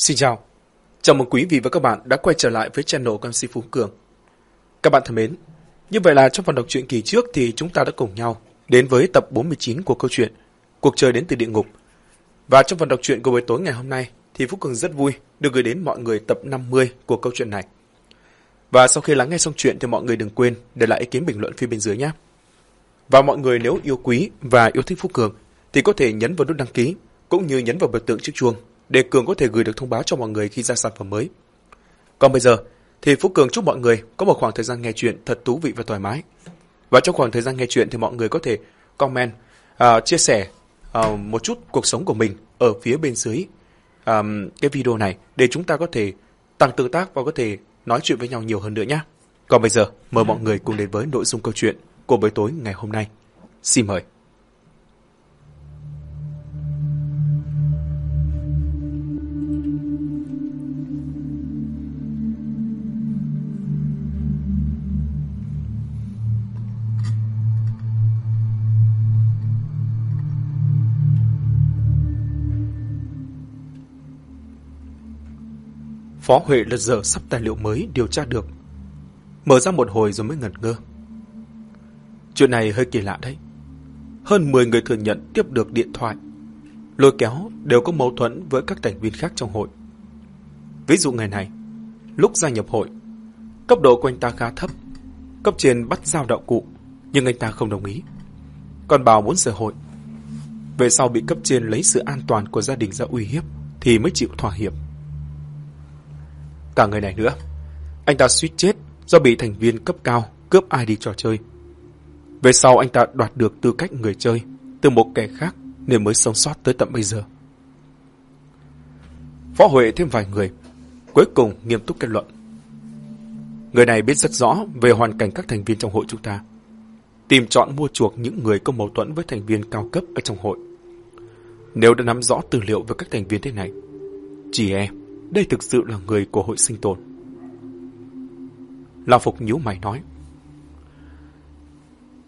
Xin chào. Chào mừng quý vị và các bạn đã quay trở lại với channel của MC Phú Cường. Các bạn thân mến, như vậy là trong phần đọc truyện kỳ trước thì chúng ta đã cùng nhau đến với tập 49 của câu chuyện Cuộc chơi đến từ địa ngục. Và trong phần đọc truyện của buổi tối ngày hôm nay thì Phú Cường rất vui được gửi đến mọi người tập 50 của câu chuyện này. Và sau khi lắng nghe xong chuyện thì mọi người đừng quên để lại ý kiến bình luận phía bên dưới nhé. Và mọi người nếu yêu quý và yêu thích Phú Cường thì có thể nhấn vào nút đăng ký cũng như nhấn vào biểu tượng chiếc chuông để Cường có thể gửi được thông báo cho mọi người khi ra sản phẩm mới. Còn bây giờ thì Phú Cường chúc mọi người có một khoảng thời gian nghe chuyện thật thú vị và thoải mái. Và trong khoảng thời gian nghe chuyện thì mọi người có thể comment, uh, chia sẻ uh, một chút cuộc sống của mình ở phía bên dưới uh, cái video này để chúng ta có thể tăng tương tác và có thể nói chuyện với nhau nhiều hơn nữa nhé. Còn bây giờ, mời mọi người cùng đến với nội dung câu chuyện của buổi tối ngày hôm nay. Xin mời. Phó Huệ lật dở sắp tài liệu mới điều tra được. Mở ra một hồi rồi mới ngẩn ngơ. Chuyện này hơi kỳ lạ đấy. Hơn 10 người thừa nhận tiếp được điện thoại. Lôi kéo đều có mâu thuẫn với các thành viên khác trong hội. Ví dụ ngày này, lúc gia nhập hội, cấp độ của anh ta khá thấp. Cấp trên bắt giao đạo cụ, nhưng anh ta không đồng ý. Còn bảo muốn rời hội. Về sau bị cấp trên lấy sự an toàn của gia đình ra uy hiếp, thì mới chịu thỏa hiệp. Cả người này nữa. Anh ta suýt chết do bị thành viên cấp cao cướp ID trò chơi. Về sau anh ta đoạt được tư cách người chơi từ một kẻ khác nên mới sống sót tới tận bây giờ. Phó Huệ thêm vài người, cuối cùng nghiêm túc kết luận. Người này biết rất rõ về hoàn cảnh các thành viên trong hội chúng ta. Tìm chọn mua chuộc những người có mâu thuẫn với thành viên cao cấp ở trong hội. Nếu đã nắm rõ tư liệu về các thành viên thế này, chỉ e đây thực sự là người của hội sinh tồn. La Phục nhíu mày nói.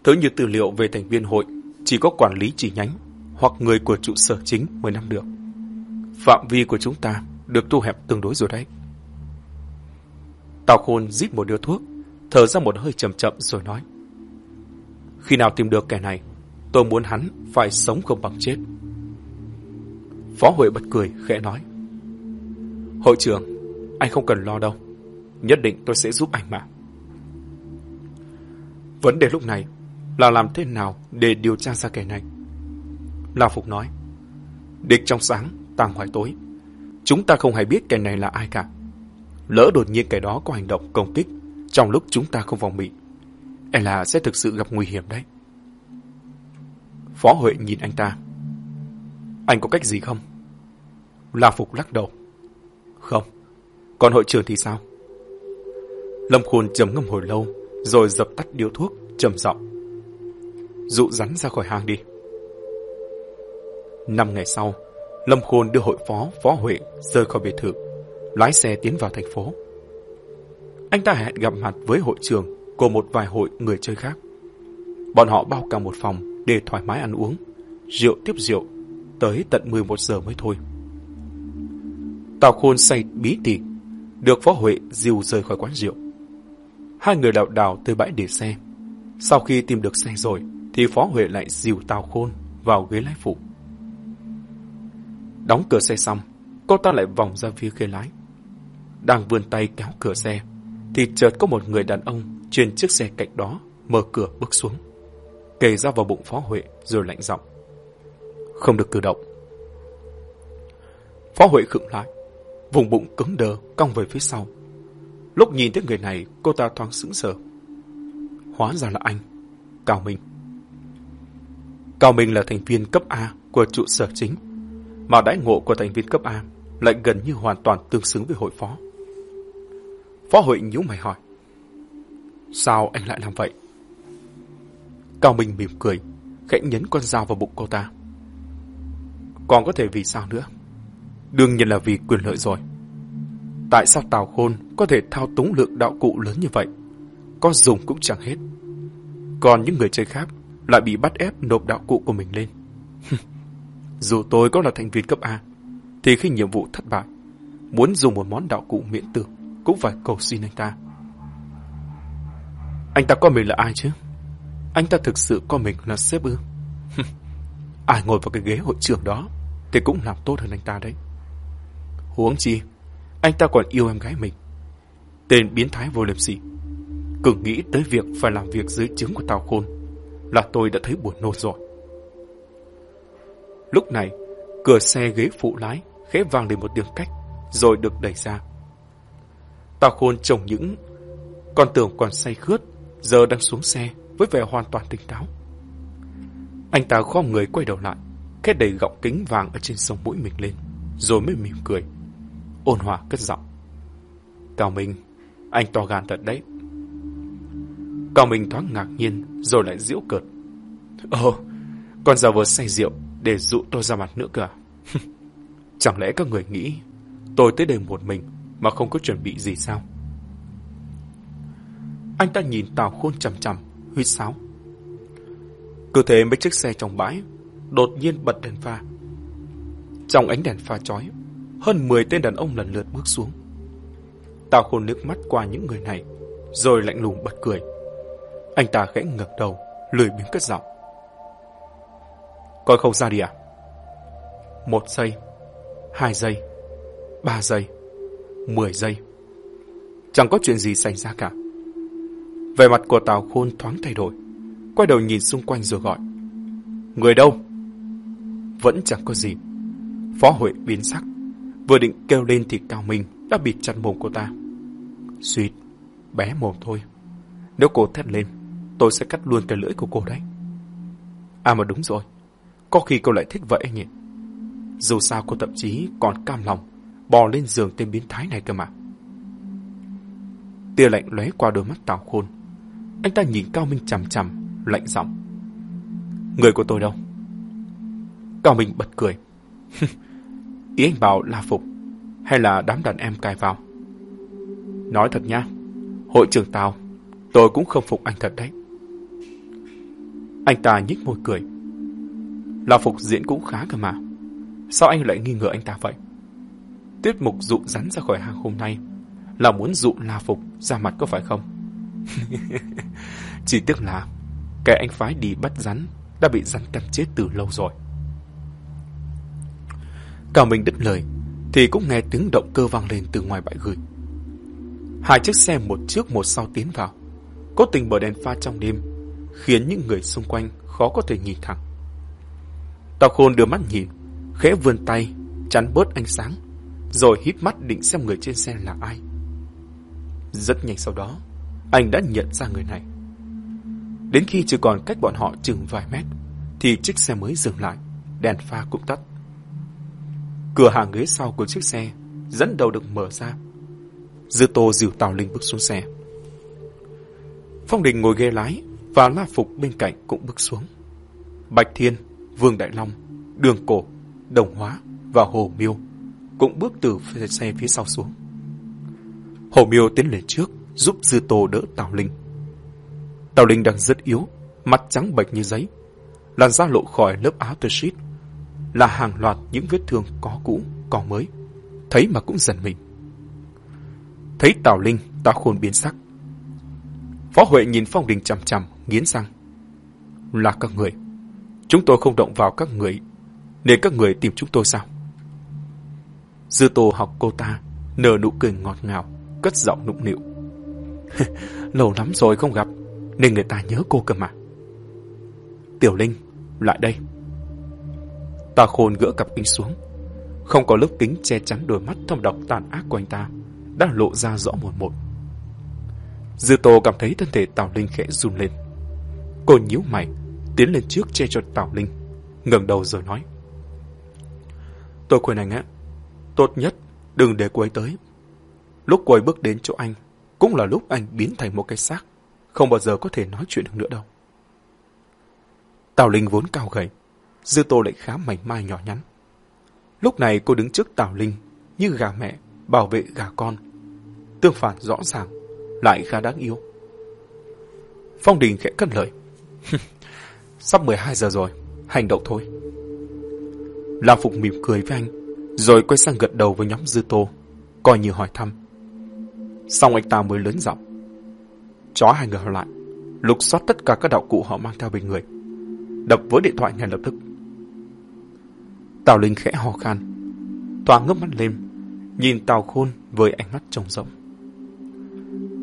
Thứ như tư liệu về thành viên hội chỉ có quản lý chỉ nhánh hoặc người của trụ sở chính mới nắm được. Phạm vi của chúng ta được thu hẹp tương đối rồi đấy. Tào Khôn rít một điếu thuốc, thở ra một hơi chậm chậm rồi nói. Khi nào tìm được kẻ này, tôi muốn hắn phải sống không bằng chết. Phó Huệ bật cười, khẽ nói. Hội trưởng, anh không cần lo đâu. Nhất định tôi sẽ giúp anh mà. Vấn đề lúc này là làm thế nào để điều tra ra kẻ này. La Phục nói, địch trong sáng, tàng ngoài tối. Chúng ta không hề biết kẻ này là ai cả. Lỡ đột nhiên kẻ đó có hành động công kích trong lúc chúng ta không phòng bị. E là sẽ thực sự gặp nguy hiểm đấy. Phó Huệ nhìn anh ta. Anh có cách gì không? La Phục lắc đầu. Không. Còn hội trưởng thì sao? Lâm Khôn trầm ngâm hồi lâu, rồi dập tắt điếu thuốc, trầm giọng. Dụ rắn ra khỏi hang đi. Năm ngày sau, Lâm Khôn đưa hội phó Phó Huệ rời khỏi biệt thự, lái xe tiến vào thành phố. Anh ta hẹn gặp mặt với hội trường của một vài hội người chơi khác. Bọn họ bao cả một phòng để thoải mái ăn uống, rượu tiếp rượu, tới tận 11 giờ mới thôi. Tào Khôn say bí tỉ, được Phó Huệ dìu rời khỏi quán rượu. Hai người đào đảo tới bãi để xe. Sau khi tìm được xe rồi, thì Phó Huệ lại dìu Tào Khôn vào ghế lái phụ. Đóng cửa xe xong, cô ta lại vòng ra phía ghế lái. Đang vươn tay kéo cửa xe, thì chợt có một người đàn ông trên chiếc xe cạnh đó mở cửa bước xuống. Kề ra vào bụng Phó Huệ rồi lạnh giọng. Không được cử động. Phó Huệ khựng lại, vùng bụng cứng đờ, cong về phía sau. Lúc nhìn thấy người này, cô ta thoáng sững sờ. Hóa ra là anh, Cao Minh. Cao Minh là thành viên cấp A của trụ sở chính, mà đãi ngộ của thành viên cấp A lại gần như hoàn toàn tương xứng với hội phó. Phó hội nhíu mày hỏi. Sao anh lại làm vậy? Cao Minh mỉm cười, khẽ nhấn con dao vào bụng cô ta. Còn có thể vì sao nữa? Đương nhiên là vì quyền lợi rồi. Tại sao Tào Khôn có thể thao túng lượng đạo cụ lớn như vậy? Có dùng cũng chẳng hết. Còn những người chơi khác lại bị bắt ép nộp đạo cụ của mình lên. Dù tôi có là thành viên cấp A, thì khi nhiệm vụ thất bại, muốn dùng một món đạo cụ miễn tử, cũng phải cầu xin anh ta. Anh ta coi mình là ai chứ? Anh ta thực sự coi mình là sếp ư? ai ngồi vào cái ghế hội trưởng đó thì cũng làm tốt hơn anh ta đấy. Huống chi, anh ta còn yêu em gái mình. Tên biến thái vô liêm sỉ. Cứ nghĩ tới việc phải làm việc dưới trứng của Tào Khôn là tôi đã thấy buồn nôn rồi. Lúc này, cửa xe ghế phụ lái khẽ vang lên một tiếng cách, rồi được đẩy ra. Tào Khôn trông những con tưởng còn say khướt, giờ đang xuống xe với vẻ hoàn toàn tỉnh táo. Anh ta khom người quay đầu lại, khét đầy gọng kính vàng ở trên sông mũi mình lên, rồi mới mỉm cười. Ôn hòa cất giọng. Cao Minh, anh to gan thật đấy. Cao Minh thoáng ngạc nhiên, rồi lại giễu cợt. Ồ, con già vừa say rượu để dụ tôi ra mặt nữa cả. À? Chẳng lẽ các người nghĩ tôi tới đây một mình mà không có chuẩn bị gì sao? Anh ta nhìn Tào Khôn chằm chằm, huyết sáo. Cứ thế mấy chiếc xe trong bãi đột nhiên bật đèn pha. Trong ánh đèn pha chói, hơn 10 tên đàn ông lần lượt bước xuống. Tào Khôn nước mắt qua những người này, rồi lạnh lùng bật cười. Anh ta khẽ ngẩng đầu, lười biếng cất giọng. Coi không ra đi à? Một giây, hai giây, ba giây, mười giây. Chẳng có chuyện gì xảy ra cả. Về mặt của Tào Khôn thoáng thay đổi, quay đầu nhìn xung quanh rồi gọi. Người đâu? Vẫn chẳng có gì. Phó hội biến sắc, vừa định kêu lên thì Cao Minh đã bịt chặt mồm cô ta. Xuyệt, bé mồm thôi. Nếu cô thét lên, tôi sẽ cắt luôn cái lưỡi của cô đấy. À mà đúng rồi, có khi cô lại thích vậy nhỉ? Dù sao cô thậm chí còn cam lòng bò lên giường tên biến thái này cơ mà. Tia lạnh lóe qua đôi mắt Tào Khôn. Anh ta nhìn Cao Minh chằm chằm, lạnh giọng. Người của tôi đâu? Cao Minh bật cười. Ý anh bảo là phục, hay là đám đàn em cài vào? Nói thật nha, hội trưởng Tào, tôi cũng không phục anh thật đấy. Anh ta nhích môi cười. La Phục diễn cũng khá cơ mà. Sao anh lại nghi ngờ anh ta vậy? Tiết mục dụ rắn ra khỏi hàng hôm nay là muốn dụ La Phục ra mặt có phải không? Chỉ tiếc là kẻ anh phái đi bắt rắn đã bị rắn cắn chết từ lâu rồi. Cả mình đứt lời thì cũng nghe tiếng động cơ vang lên từ ngoài bãi gửi. Hai chiếc xe một trước một sau tiến vào. Cố tình bờ đèn pha trong đêm khiến những người xung quanh khó có thể nhìn thẳng. Tào Khôn đưa mắt nhìn, khẽ vươn tay, chắn bớt ánh sáng, rồi híp mắt định xem người trên xe là ai. Rất nhanh sau đó, anh đã nhận ra người này. Đến khi chỉ còn cách bọn họ chừng vài mét, thì chiếc xe mới dừng lại, đèn pha cũng tắt. Cửa hàng ghế sau của chiếc xe dẫn đầu được mở ra. Dư Tô dìu Tào Linh bước xuống xe. Phong Đình ngồi ghế lái và La Phục bên cạnh cũng bước xuống. Bạch Thiên, Vương Đại Long, Đường Cổ, Đồng Hóa và Hồ Miêu cũng bước từ xe phía sau xuống. Hồ Miêu tiến lên trước giúp Dư Tô đỡ Tào Linh. Tào Linh đang rất yếu, mặt trắng bệch như giấy, làn da lộ khỏi lớp áo tơ shit, là hàng loạt những vết thương có cũ, có mới. Thấy mà cũng dần mình. Thấy Tào Linh, ta Khôn biến sắc. Phó Huệ nhìn Phong Đình chằm chằm, nghiến răng. Là các người. Chúng tôi không động vào các người, nên các người tìm chúng tôi sao? Dư Tô học cô ta, nở nụ cười ngọt ngào, cất giọng nụng nịu. Lâu lắm rồi không gặp, nên người ta nhớ cô cơ mà. Tiểu Linh, lại đây. Tà khôn gỡ cặp kính xuống. Không có lớp kính che chắn đôi mắt thâm độc tàn ác của anh ta, đã lộ ra rõ một một. Dư Tô cảm thấy thân thể Tào Linh khẽ run lên. Cô nhíu mày, tiến lên trước che cho Tào Linh, ngẩng đầu rồi nói. Tôi khuyên anh á, tốt nhất đừng để cô ấy tới. Lúc cô ấy bước đến chỗ anh, cũng là lúc anh biến thành một cái xác, không bao giờ có thể nói chuyện được nữa đâu. Tào Linh vốn cao gầy, Dư Tô lại khá mảnh mai nhỏ nhắn. Lúc này cô đứng trước Tào Linh như gà mẹ bảo vệ gà con. Tương phản rõ ràng, lại khá đáng yêu. Phong Đình khẽ cất lời. Sắp 12 giờ rồi, hành động thôi. Lam Phục mỉm cười với anh, rồi quay sang gật đầu với nhóm Dư Tô, coi như hỏi thăm. Xong anh ta mới lớn giọng. Chó hai người lại, lục soát tất cả các đạo cụ họ mang theo bên người. Đập với điện thoại ngay lập tức. Tào Linh khẽ hò khan. Tòa ngước mắt lên, nhìn Tào Khôn với ánh mắt trông rộng.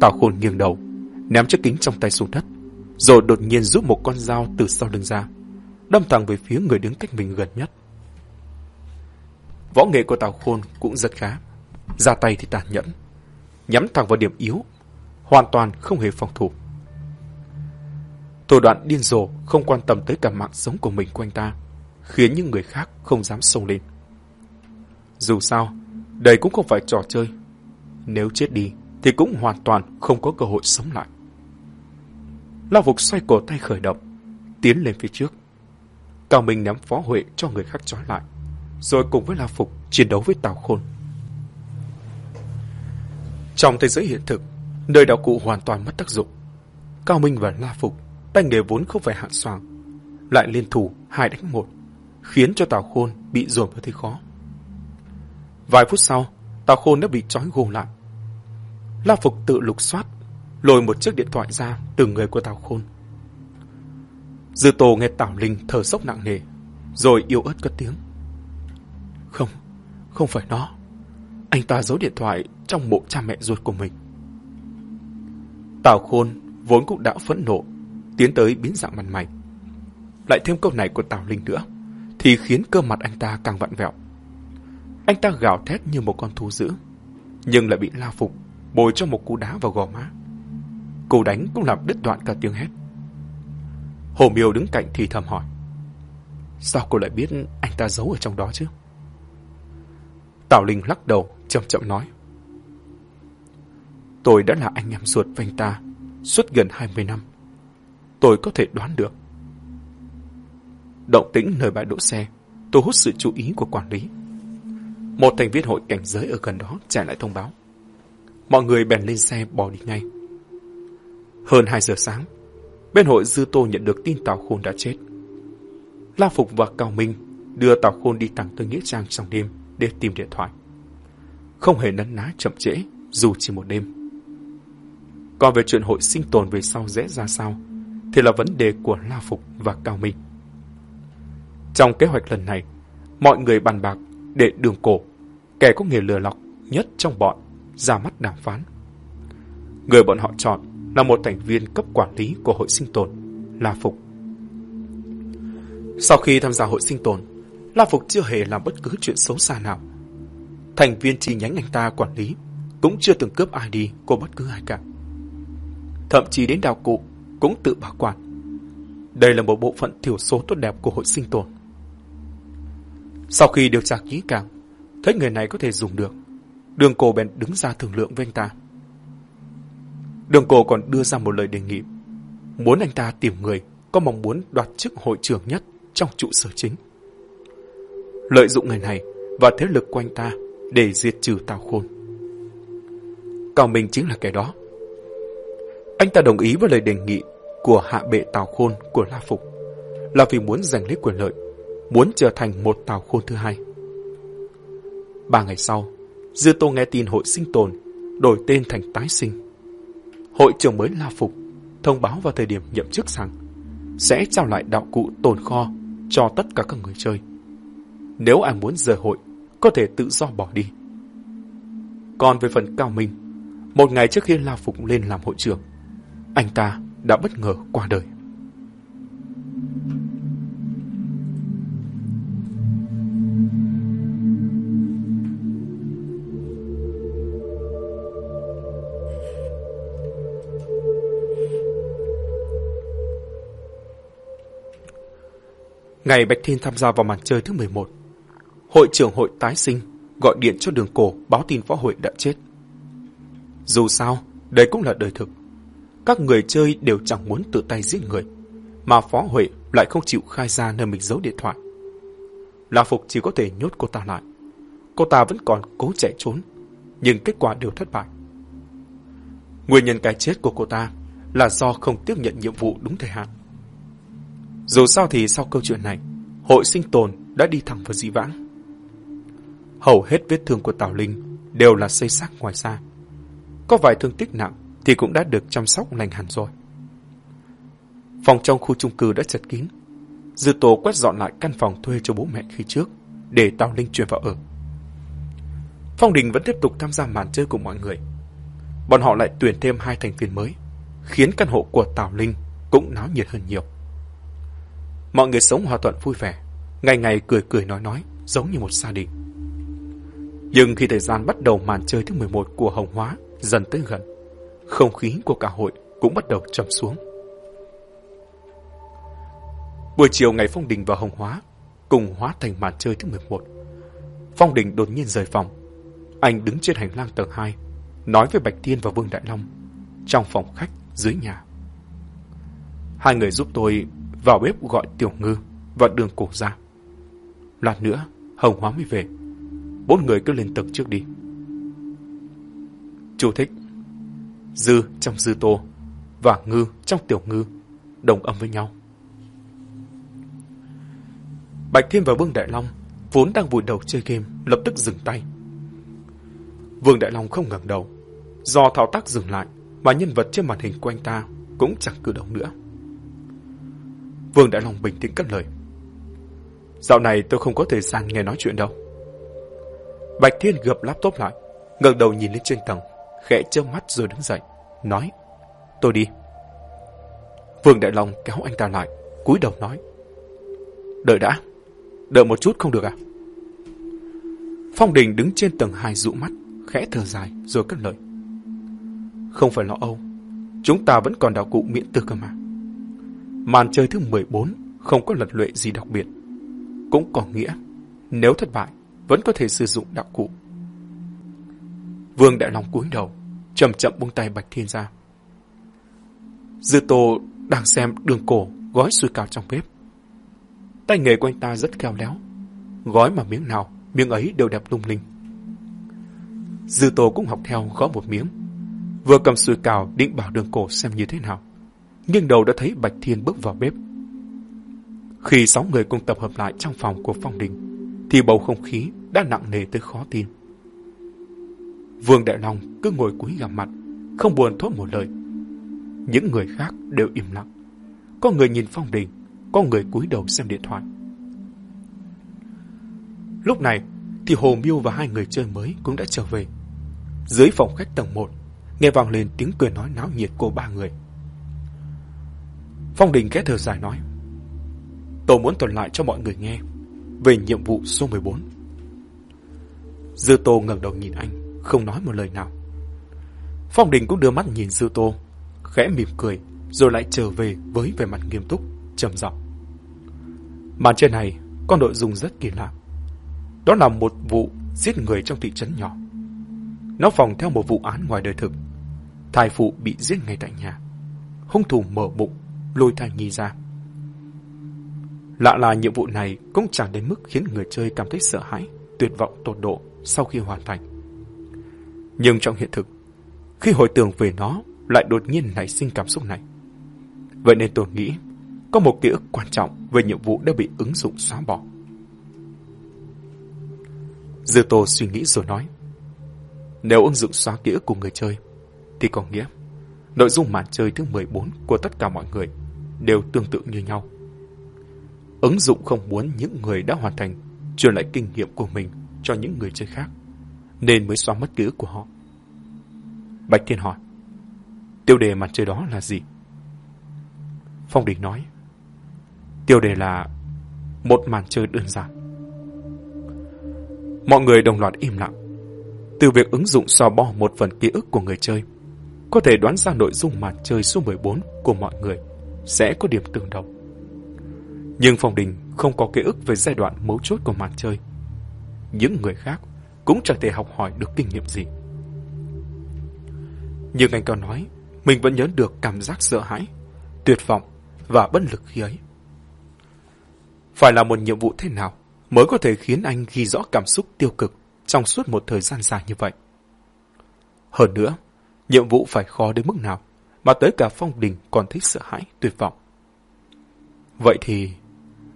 Tào Khôn nghiêng đầu, ném chiếc kính trong tay xuống đất, rồi đột nhiên rút một con dao từ sau lưng ra, đâm thẳng về phía người đứng cách mình gần nhất. Võ nghệ của Tào Khôn cũng rất khá, ra tay thì tàn nhẫn, nhắm thẳng vào điểm yếu, hoàn toàn không hề phòng thủ. Thủ đoạn điên rồ không quan tâm tới cả mạng sống của mình quanh ta, khiến những người khác không dám xông lên. Dù sao, đây cũng không phải trò chơi. Nếu chết đi, thì cũng hoàn toàn không có cơ hội sống lại. Lao Phục xoay cổ tay khởi động, tiến lên phía trước. Cao Minh ném phó huệ cho người khác trói lại, rồi cùng với La Phục chiến đấu với Tào Khôn. Trong thế giới hiện thực, nơi đạo cụ hoàn toàn mất tác dụng. Cao Minh và La Phục, tay nghề vốn không phải hạng soàng, lại liên thủ hai đánh một, khiến cho Tào Khôn bị dồn vào thế khó. Vài phút sau, Tào Khôn đã bị trói gô lại. La Phục tự lục soát, lôi một chiếc điện thoại ra từ người của Tào Khôn. Dư Tô nghe Tào Linh thở sốc nặng nề, rồi yếu ớt cất tiếng. Không, không phải nó. Anh ta giấu điện thoại trong bộ cha mẹ ruột của mình. Tào Khôn vốn cũng đã phẫn nộ, tiến tới biến dạng mặt mày. Lại thêm câu này của Tào Linh nữa, thì khiến cơ mặt anh ta càng vặn vẹo. Anh ta gào thét như một con thú dữ, nhưng lại bị La Phục bồi cho một cú đá vào gò má. Cú đánh cũng làm đứt đoạn cả tiếng hét. Hồ Miêu đứng cạnh thì thầm hỏi. Sao cô lại biết anh ta giấu ở trong đó chứ? Tào Linh lắc đầu, chậm chậm nói. Tôi đã là anh em ruột với anh ta suốt gần 20 năm. Tôi có thể đoán được. Động tĩnh nơi bãi đỗ xe thu hút sự chú ý của quản lý. Một thành viên hội cảnh giới ở gần đó trả lại thông báo. Mọi người bèn lên xe bỏ đi ngay. Hơn 2 giờ sáng, bên hội Dư Tô nhận được tin Tào Khôn đã chết. La Phục và Cao Minh đưa Tào Khôn đi thẳng tới Nghĩa Trang trong đêm để tìm điện thoại. Không hề nấn ná chậm trễ, dù chỉ một đêm. Còn về chuyện hội sinh tồn về sau dễ ra sao, thì là vấn đề của La Phục và Cao Minh. Trong kế hoạch lần này, mọi người bàn bạc để đường cổ, kẻ có nghề lừa lọc nhất trong bọn, ra mắt đàm phán. Người bọn họ chọn là một thành viên cấp quản lý của hội sinh tồn, La Phục. Sau khi tham gia hội sinh tồn, La Phục chưa hề làm bất cứ chuyện xấu xa nào. Thành viên chi nhánh anh ta quản lý cũng chưa từng cướp ID của bất cứ ai cả. Thậm chí đến đào cụ cũng tự bảo quản. Đây là một bộ phận thiểu số tốt đẹp của hội sinh tồn. Sau khi điều tra kỹ càng, thấy người này có thể dùng được, đường cổ bèn đứng ra thương lượng với anh ta. Đường cổ còn đưa ra một lời đề nghị, muốn anh ta tìm người có mong muốn đoạt chức hội trưởng nhất trong trụ sở chính. Lợi dụng người này và thế lực của anh ta để diệt trừ Tào Khôn. Cao Minh chính là kẻ đó. Anh ta đồng ý với lời đề nghị của hạ bệ Tào Khôn của La Phục là vì muốn giành lấy quyền lợi muốn trở thành một tàu khôn thứ hai. Ba ngày sau, Dư Tô nghe tin hội sinh tồn đổi tên thành tái sinh. Hội trưởng mới La Phục thông báo vào thời điểm nhậm chức rằng sẽ trao lại đạo cụ tồn kho cho tất cả các người chơi. Nếu ai muốn rời hội, có thể tự do bỏ đi. Còn về phần Cao Minh, một ngày trước khi La Phục lên làm hội trưởng, anh ta đã bất ngờ qua đời. Ngày Bạch Thiên tham gia vào màn chơi thứ 11, hội trưởng hội tái sinh gọi điện cho đường cổ báo tin võ hội đã chết. Dù sao, đây cũng là đời thực. Các người chơi đều chẳng muốn tự tay giết người, mà phó Huệ lại không chịu khai ra nơi mình giấu điện thoại. La Phục chỉ có thể nhốt cô ta lại. Cô ta vẫn còn cố chạy trốn, nhưng kết quả đều thất bại. Nguyên nhân cái chết của cô ta là do không tiếp nhận nhiệm vụ đúng thời hạn. Dù sao thì sau câu chuyện này, hội sinh tồn đã đi thẳng vào dĩ vãng. Hầu hết vết thương của Tào Linh đều là xây xác ngoài da. Có vài thương tích nặng thì cũng đã được chăm sóc lành hẳn rồi. Phòng trong khu chung cư đã chật kín. Dư tổ quét dọn lại căn phòng thuê cho bố mẹ khi trước để Tào Linh chuyển vào ở. Phong Đình vẫn tiếp tục tham gia màn chơi cùng mọi người. Bọn họ lại tuyển thêm hai thành viên mới, khiến căn hộ của Tào Linh cũng náo nhiệt hơn nhiều. Mọi người sống hòa thuận vui vẻ, ngày ngày cười cười nói nói, giống như một gia đình. Nhưng khi thời gian bắt đầu màn chơi thứ 11 của Hồng Hóa dần tới gần, không khí của cả hội cũng bắt đầu trầm xuống. Buổi chiều ngày Phong Đình và Hồng Hóa cùng hóa thành màn chơi thứ 11. Phong Đình đột nhiên rời phòng. Anh đứng trên hành lang tầng 2, nói với Bạch Thiên và Vương Đại Long trong phòng khách dưới nhà. Hai người giúp tôi vào bếp gọi Tiểu Ngư và đường cổ ra. Lát nữa, Hồng Hóa mới về. Bốn người cứ lên tầng trước đi. Chú thích Dư trong dư tô và ngư trong tiểu ngư đồng âm với nhau. Bạch Thiên và Vương Đại Long vốn đang vùi đầu chơi game lập tức dừng tay. Vương Đại Long không ngẩng đầu. Do thao tác dừng lại mà nhân vật trên màn hình của anh ta cũng chẳng cử động nữa. Vương Đại Long bình tĩnh cất lời. Dạo này tôi không có thời gian nghe nói chuyện đâu. Bạch Thiên gập laptop lại, ngẩng đầu nhìn lên trên tầng, khẽ chớp mắt rồi đứng dậy, nói, tôi đi. Vương Đại Long kéo anh ta lại, cúi đầu nói, đợi đã, đợi một chút không được à? Phong Đình đứng trên tầng hai dụ mắt, khẽ thở dài rồi cất lời. Không phải lo âu, chúng ta vẫn còn đạo cụ miễn tư cơ mà. Màn chơi thứ 14 không có lật lệ gì đặc biệt. Cũng có nghĩa, nếu thất bại, vẫn có thể sử dụng đạo cụ. Vương Đại Long cúi đầu, chậm chậm buông tay Bạch Thiên ra. Dư Tô đang xem đường cổ gói sủi cảo trong bếp. Tay nghề của anh ta rất khéo léo. Gói mà miếng nào, miếng ấy đều đẹp lung linh. Dư Tô cũng học theo gõ một miếng. Vừa cầm sủi cảo định bảo đường cổ xem như thế nào. Nhưng đầu đã thấy Bạch Thiên bước vào bếp. Khi sáu người cùng tập hợp lại trong phòng của Phong Đình, thì bầu không khí đã nặng nề tới khó tin. Vương Đại Long cứ ngồi cúi gằm mặt, không buồn thốt một lời. Những người khác đều im lặng. Có người nhìn Phong Đình, có người cúi đầu xem điện thoại. Lúc này thì Hồ Miêu và hai người chơi mới cũng đã trở về. Dưới phòng khách tầng 1, nghe vang lên tiếng cười nói náo nhiệt của ba người. Phong Đình kẽ thở dài nói, Tôi muốn thuật lại cho mọi người nghe về nhiệm vụ số 14. Dư Tô ngẩng đầu nhìn anh, không nói một lời nào. Phong Đình cũng đưa mắt nhìn Dư Tô, khẽ mỉm cười, rồi lại trở về với vẻ mặt nghiêm túc, trầm giọng. Màn trên này có nội dung rất kỳ lạ. Đó là một vụ giết người trong thị trấn nhỏ. Nó phòng theo một vụ án ngoài đời thực. Thai phụ bị giết ngay tại nhà. Hung thủ mở bụng, lôi thai nhi ra. Lạ là nhiệm vụ này cũng chẳng đến mức khiến người chơi cảm thấy sợ hãi, tuyệt vọng tột độ sau khi hoàn thành. Nhưng trong hiện thực, khi hồi tưởng về nó lại đột nhiên nảy sinh cảm xúc này. Vậy nên tôi nghĩ có một ký ức quan trọng về nhiệm vụ đã bị ứng dụng xóa bỏ. Dư Tô suy nghĩ rồi nói, nếu ứng dụng xóa ký ức của người chơi, thì có nghĩa nội dung màn chơi thứ 14 của tất cả mọi người đều tương tự như nhau. Ứng dụng không muốn những người đã hoàn thành truyền lại kinh nghiệm của mình cho những người chơi khác, nên mới xóa mất ký ức của họ. Bạch Thiên hỏi, tiêu đề màn chơi đó là gì? Phong Đình nói, tiêu đề là một màn chơi đơn giản. Mọi người đồng loạt im lặng. Từ việc ứng dụng xóa bỏ một phần ký ức của người chơi, có thể đoán ra nội dung màn chơi số 14 của mọi người sẽ có điểm tương đồng. Nhưng Phong Đình không có ký ức về giai đoạn mấu chốt của màn chơi. Những người khác cũng chẳng thể học hỏi được kinh nghiệm gì. Nhưng anh còn nói, mình vẫn nhớ được cảm giác sợ hãi, tuyệt vọng và bất lực khi ấy. Phải là một nhiệm vụ thế nào mới có thể khiến anh ghi rõ cảm xúc tiêu cực trong suốt một thời gian dài như vậy? Hơn nữa, nhiệm vụ phải khó đến mức nào mà tới cả Phong Đình còn thấy sợ hãi, tuyệt vọng. Vậy thì,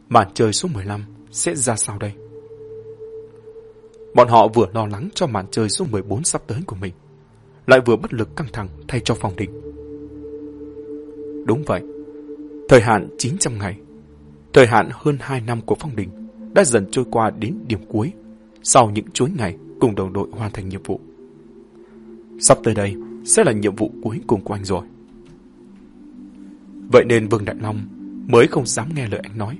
màn chơi số 15 sẽ ra sao đây? Bọn họ vừa lo lắng cho màn chơi số 14 sắp tới của mình, lại vừa bất lực căng thẳng thay cho Phong Đình. Đúng vậy, thời hạn 900 ngày, thời hạn hơn 2 năm của Phong Đình đã dần trôi qua đến điểm cuối sau những chuỗi ngày cùng đồng đội hoàn thành nhiệm vụ. Sắp tới đây sẽ là nhiệm vụ cuối cùng của anh rồi. Vậy nên Vương Đại Long mới không dám nghe lời anh nói.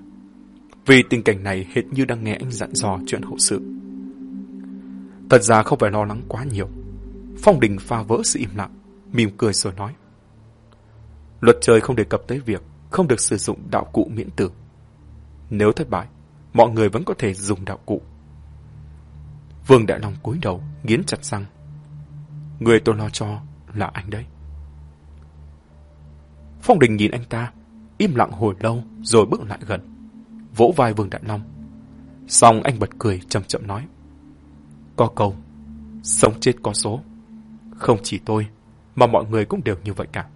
Vì tình cảnh này hệt như đang nghe anh dặn dò chuyện hậu sự. Thật ra không phải lo lắng quá nhiều. Phong Đình pha vỡ sự im lặng, mỉm cười rồi nói. Luật trời không đề cập tới việc không được sử dụng đạo cụ miễn tử. Nếu thất bại, mọi người vẫn có thể dùng đạo cụ. Vương Đại Long cúi đầu, nghiến chặt răng. Người tôi lo cho là anh đấy. Phong Đình nhìn anh ta, im lặng hồi lâu rồi bước lại gần, vỗ vai Vương Đại Long. Xong anh bật cười chậm chậm nói. Có câu, sống chết có số. Không chỉ tôi, mà mọi người cũng đều như vậy cả.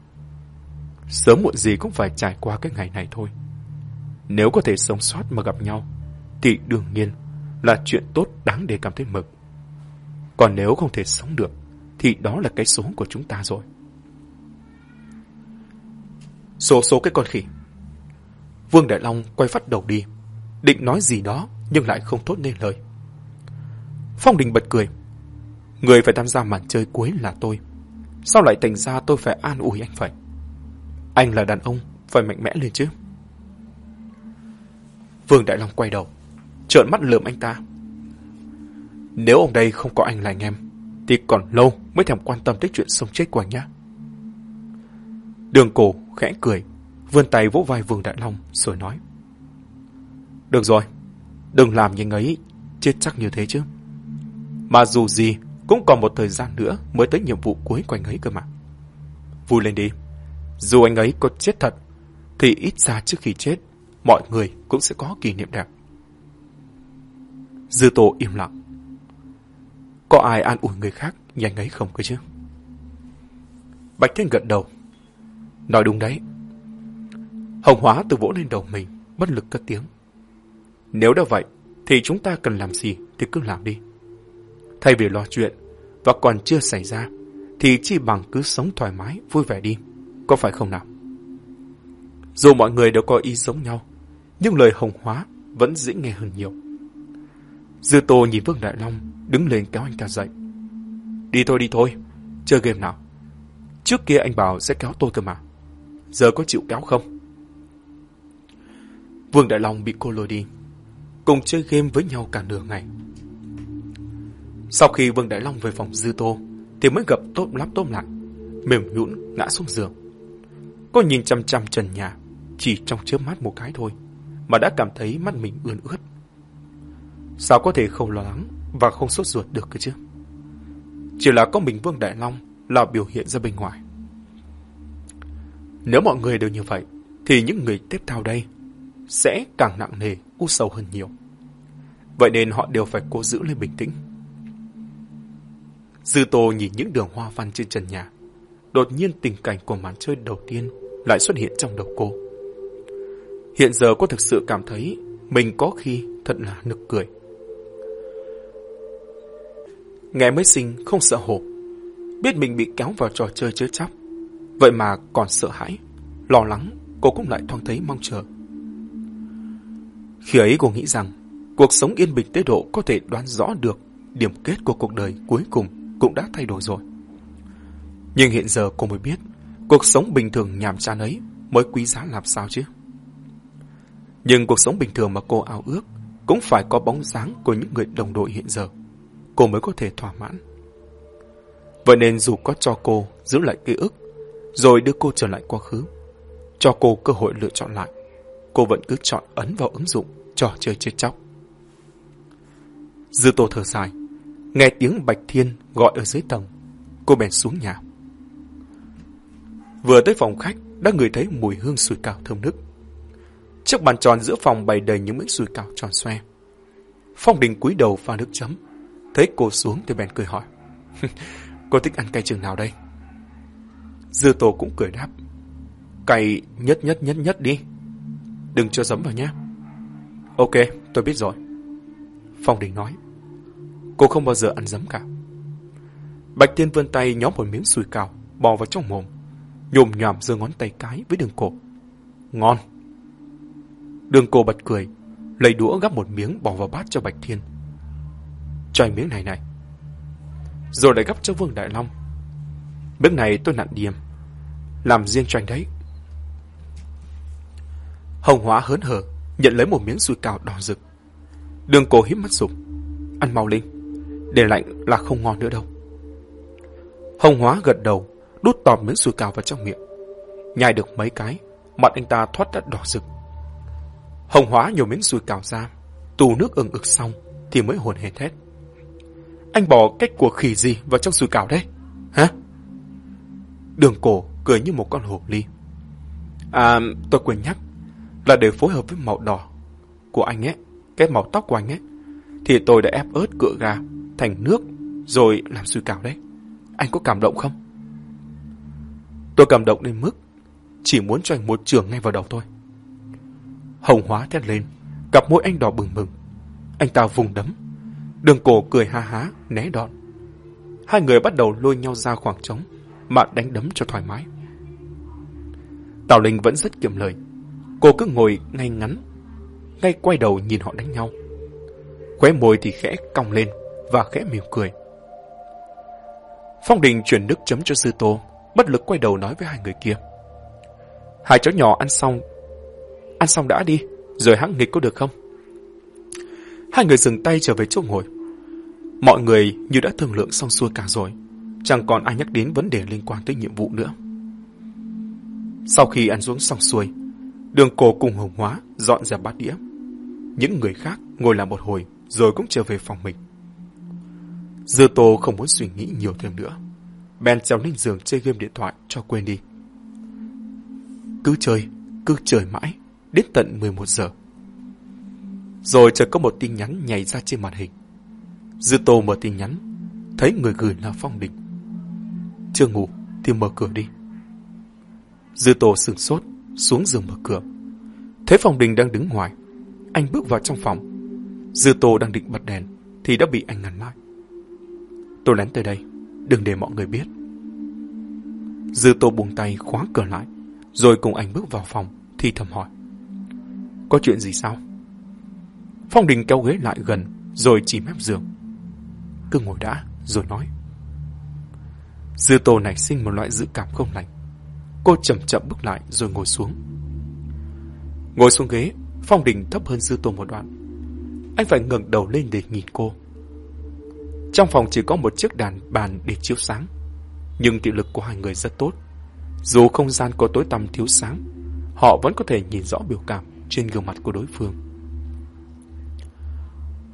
Sớm muộn gì cũng phải trải qua cái ngày này thôi. Nếu có thể sống sót mà gặp nhau, thì đương nhiên là chuyện tốt đáng để cảm thấy mừng. Còn nếu không thể sống được, thì đó là cái số của chúng ta rồi. Số số cái con khỉ. Vương Đại Long quay phát đầu đi, định nói gì đó nhưng lại không thốt nên lời. Phong Đình bật cười. Người phải tham gia màn chơi cuối là tôi. Sao lại thành ra tôi phải an ủi anh vậy? Anh là đàn ông, phải mạnh mẽ lên chứ. Vương Đại Long quay đầu, trợn mắt lườm anh ta. Nếu ông đây không có anh là anh em, thì còn lâu mới thèm quan tâm tới chuyện sống chết của anh nhá. Đường cổ khẽ cười, vươn tay vỗ vai Vương Đại Long rồi nói. Được rồi, đừng làm như ấy chết chắc như thế chứ. Mà dù gì cũng còn một thời gian nữa mới tới nhiệm vụ cuối của anh ấy cơ mà. Vui lên đi. Dù anh ấy có chết thật, thì ít ra trước khi chết, mọi người cũng sẽ có kỷ niệm đẹp. Dư Tô im lặng. Có ai an ủi người khác như anh ấy không cơ chứ? Bạch Thiên gật đầu. Nói đúng đấy. Hồng Hóa từ vỗ lên đầu mình, bất lực cất tiếng. Nếu đã vậy, thì chúng ta cần làm gì thì cứ làm đi. Thay vì lo chuyện, và còn chưa xảy ra, thì chi bằng cứ sống thoải mái, vui vẻ đi. Có phải không nào? Dù mọi người đều có ý giống nhau, nhưng lời hồng hóa vẫn dễ nghe hơn nhiều. Dư Tô nhìn Vương Đại Long, đứng lên kéo anh ta dậy. Đi thôi đi thôi, chơi game nào. Trước kia anh bảo sẽ kéo tôi cơ mà. Giờ có chịu kéo không? Vương Đại Long bị cô lôi đi. Cùng chơi game với nhau cả nửa ngày. Sau khi Vương Đại Long về phòng Dư Tô, thì mới gặp tốt lắp tôm lại, mềm nhũn ngã xuống giường. Cô nhìn chăm chăm trần nhà, chỉ trong chớp mắt một cái thôi, mà đã cảm thấy mắt mình ươn ướt. Sao có thể không lo lắng và không sốt ruột được cơ chứ? Chỉ là có mình Vương Đại Long là biểu hiện ra bên ngoài. Nếu mọi người đều như vậy, thì những người tiếp theo đây sẽ càng nặng nề, u sầu hơn nhiều. Vậy nên họ đều phải cố giữ lên bình tĩnh. Dư Tô nhìn những đường hoa văn trên trần nhà. Đột nhiên tình cảnh của màn chơi đầu tiên lại xuất hiện trong đầu cô. Hiện giờ cô thực sự cảm thấy mình có khi thật là nực cười. Nghe mới sinh không sợ hổ, biết mình bị kéo vào trò chơi chớ chóc. Vậy mà còn sợ hãi, lo lắng, cô cũng lại thoáng thấy mong chờ. Khi ấy cô nghĩ rằng cuộc sống yên bình tế độ có thể đoán rõ được điểm kết của cuộc đời cuối cùng cũng đã thay đổi rồi. Nhưng hiện giờ cô mới biết, cuộc sống bình thường nhàm chán ấy mới quý giá làm sao chứ. Nhưng cuộc sống bình thường mà cô ao ước cũng phải có bóng dáng của những người đồng đội hiện giờ. Cô mới có thể thỏa mãn. Vậy nên dù có cho cô giữ lại ký ức, rồi đưa cô trở lại quá khứ, cho cô cơ hội lựa chọn lại, cô vẫn cứ chọn ấn vào ứng dụng trò chơi chết chóc. Dư tô thở dài, nghe tiếng Bạch Thiên gọi ở dưới tầng, cô bèn xuống nhà. Vừa tới phòng khách, đã ngửi thấy mùi hương sủi cảo thơm nức. Chiếc bàn tròn giữa phòng bày đầy những miếng sủi cảo tròn xoe. Phong Đình cúi đầu pha nước chấm, thấy cô xuống thì bèn cười hỏi. cô thích ăn cay chừng nào đây? Dư Tô cũng cười đáp. Cay nhất nhất nhất nhất đi. Đừng cho dấm vào nhé. Ok, tôi biết rồi. Phong Đình nói. Cô không bao giờ ăn dấm cả. Bạch Tiên vươn tay nhóm một miếng sùi cào, bò vào trong mồm, nhồm nhòm giơ ngón tay cái với đường cổ. Ngon! Đường cổ bật cười, lấy đũa gắp một miếng bỏ vào bát cho Bạch Thiên. Cho anh miếng này này. Rồi lại gấp cho Vương Đại Long. Miếng này tôi nặn điềm, làm riêng cho anh đấy. Hồng Hóa hớn hở, nhận lấy một miếng sủi cào đỏ rực. Đường cổ híp mắt sụp. Ăn mau linh, để lạnh là không ngon nữa đâu. Hồng Hóa gật đầu, đút tòm miếng sủi cào vào trong miệng. Nhai được mấy cái, mặt anh ta thoát đã đỏ rực. Hồng Hóa nhiều miếng sủi cào ra, tù nước ừng ực xong thì mới hồn hề thét. Anh bỏ cách của khỉ gì vào trong sủi cảo đấy? Hả? Đường cổ cười như một con hổ ly. À, tôi quên nhắc, là để phối hợp với màu đỏ của anh ấy, cái màu tóc của anh ấy, thì tôi đã ép ớt cựa gà thành nước rồi làm sủi cảo đấy. Anh có cảm động không? Tôi cảm động đến mức chỉ muốn cho anh một trường ngay vào đầu thôi. Hồng hóa thét lên, cặp môi anh đỏ bừng bừng. Anh ta vùng đấm, đường cổ cười ha há, né đòn. Hai người bắt đầu lôi nhau ra khoảng trống, mà đánh đấm cho thoải mái. Tào Linh vẫn rất kiệm lời. Cô cứ ngồi ngay ngắn, ngay quay đầu nhìn họ đánh nhau. Khóe môi thì khẽ cong lên và khẽ mỉm cười. Phong Đình chuyển nước chấm cho sư tô, bất lực quay đầu nói với hai người kia. Hai cháu nhỏ ăn xong, ăn xong đã đi, rồi hãng nghịch có được không? Hai người dừng tay trở về chỗ ngồi. Mọi người như đã thương lượng xong xuôi cả rồi, chẳng còn ai nhắc đến vấn đề liên quan tới nhiệm vụ nữa. Sau khi ăn xuống xong xuôi, đường cổ cùng hồng hóa dọn dẹp bát đĩa. Những người khác ngồi làm một hồi rồi cũng trở về phòng mình. Dư Tô không muốn suy nghĩ nhiều thêm nữa. Ben trèo lên giường chơi game điện thoại cho quên đi. Cứ chơi, cứ chơi mãi, đến tận 11 giờ. Rồi chợt có một tin nhắn nhảy ra trên màn hình. Dư Tô mở tin nhắn, thấy người gửi là Phong Đình. Chưa ngủ thì mở cửa đi. Dư Tô sửng sốt, xuống giường mở cửa. Thấy Phong Đình đang đứng ngoài. Anh bước vào trong phòng. Dư Tô đang định bật đèn thì đã bị anh ngăn lại. Tôi lén tới đây, đừng để mọi người biết. Dư Tô buông tay khóa cửa lại, rồi cùng anh bước vào phòng, thì thầm hỏi. Có chuyện gì sao? Phong Đình kéo ghế lại gần, rồi chỉ mép giường. Cứ ngồi đã, rồi nói. Dư Tô nảy sinh một loại dự cảm không lành. Cô chậm chậm bước lại rồi ngồi xuống. Ngồi xuống ghế, Phong Đình thấp hơn Dư Tô một đoạn. Anh phải ngẩng đầu lên để nhìn cô. Trong phòng chỉ có một chiếc đàn bàn để chiếu sáng. Nhưng thị lực của hai người rất tốt. Dù không gian có tối tăm thiếu sáng, họ vẫn có thể nhìn rõ biểu cảm trên gương mặt của đối phương.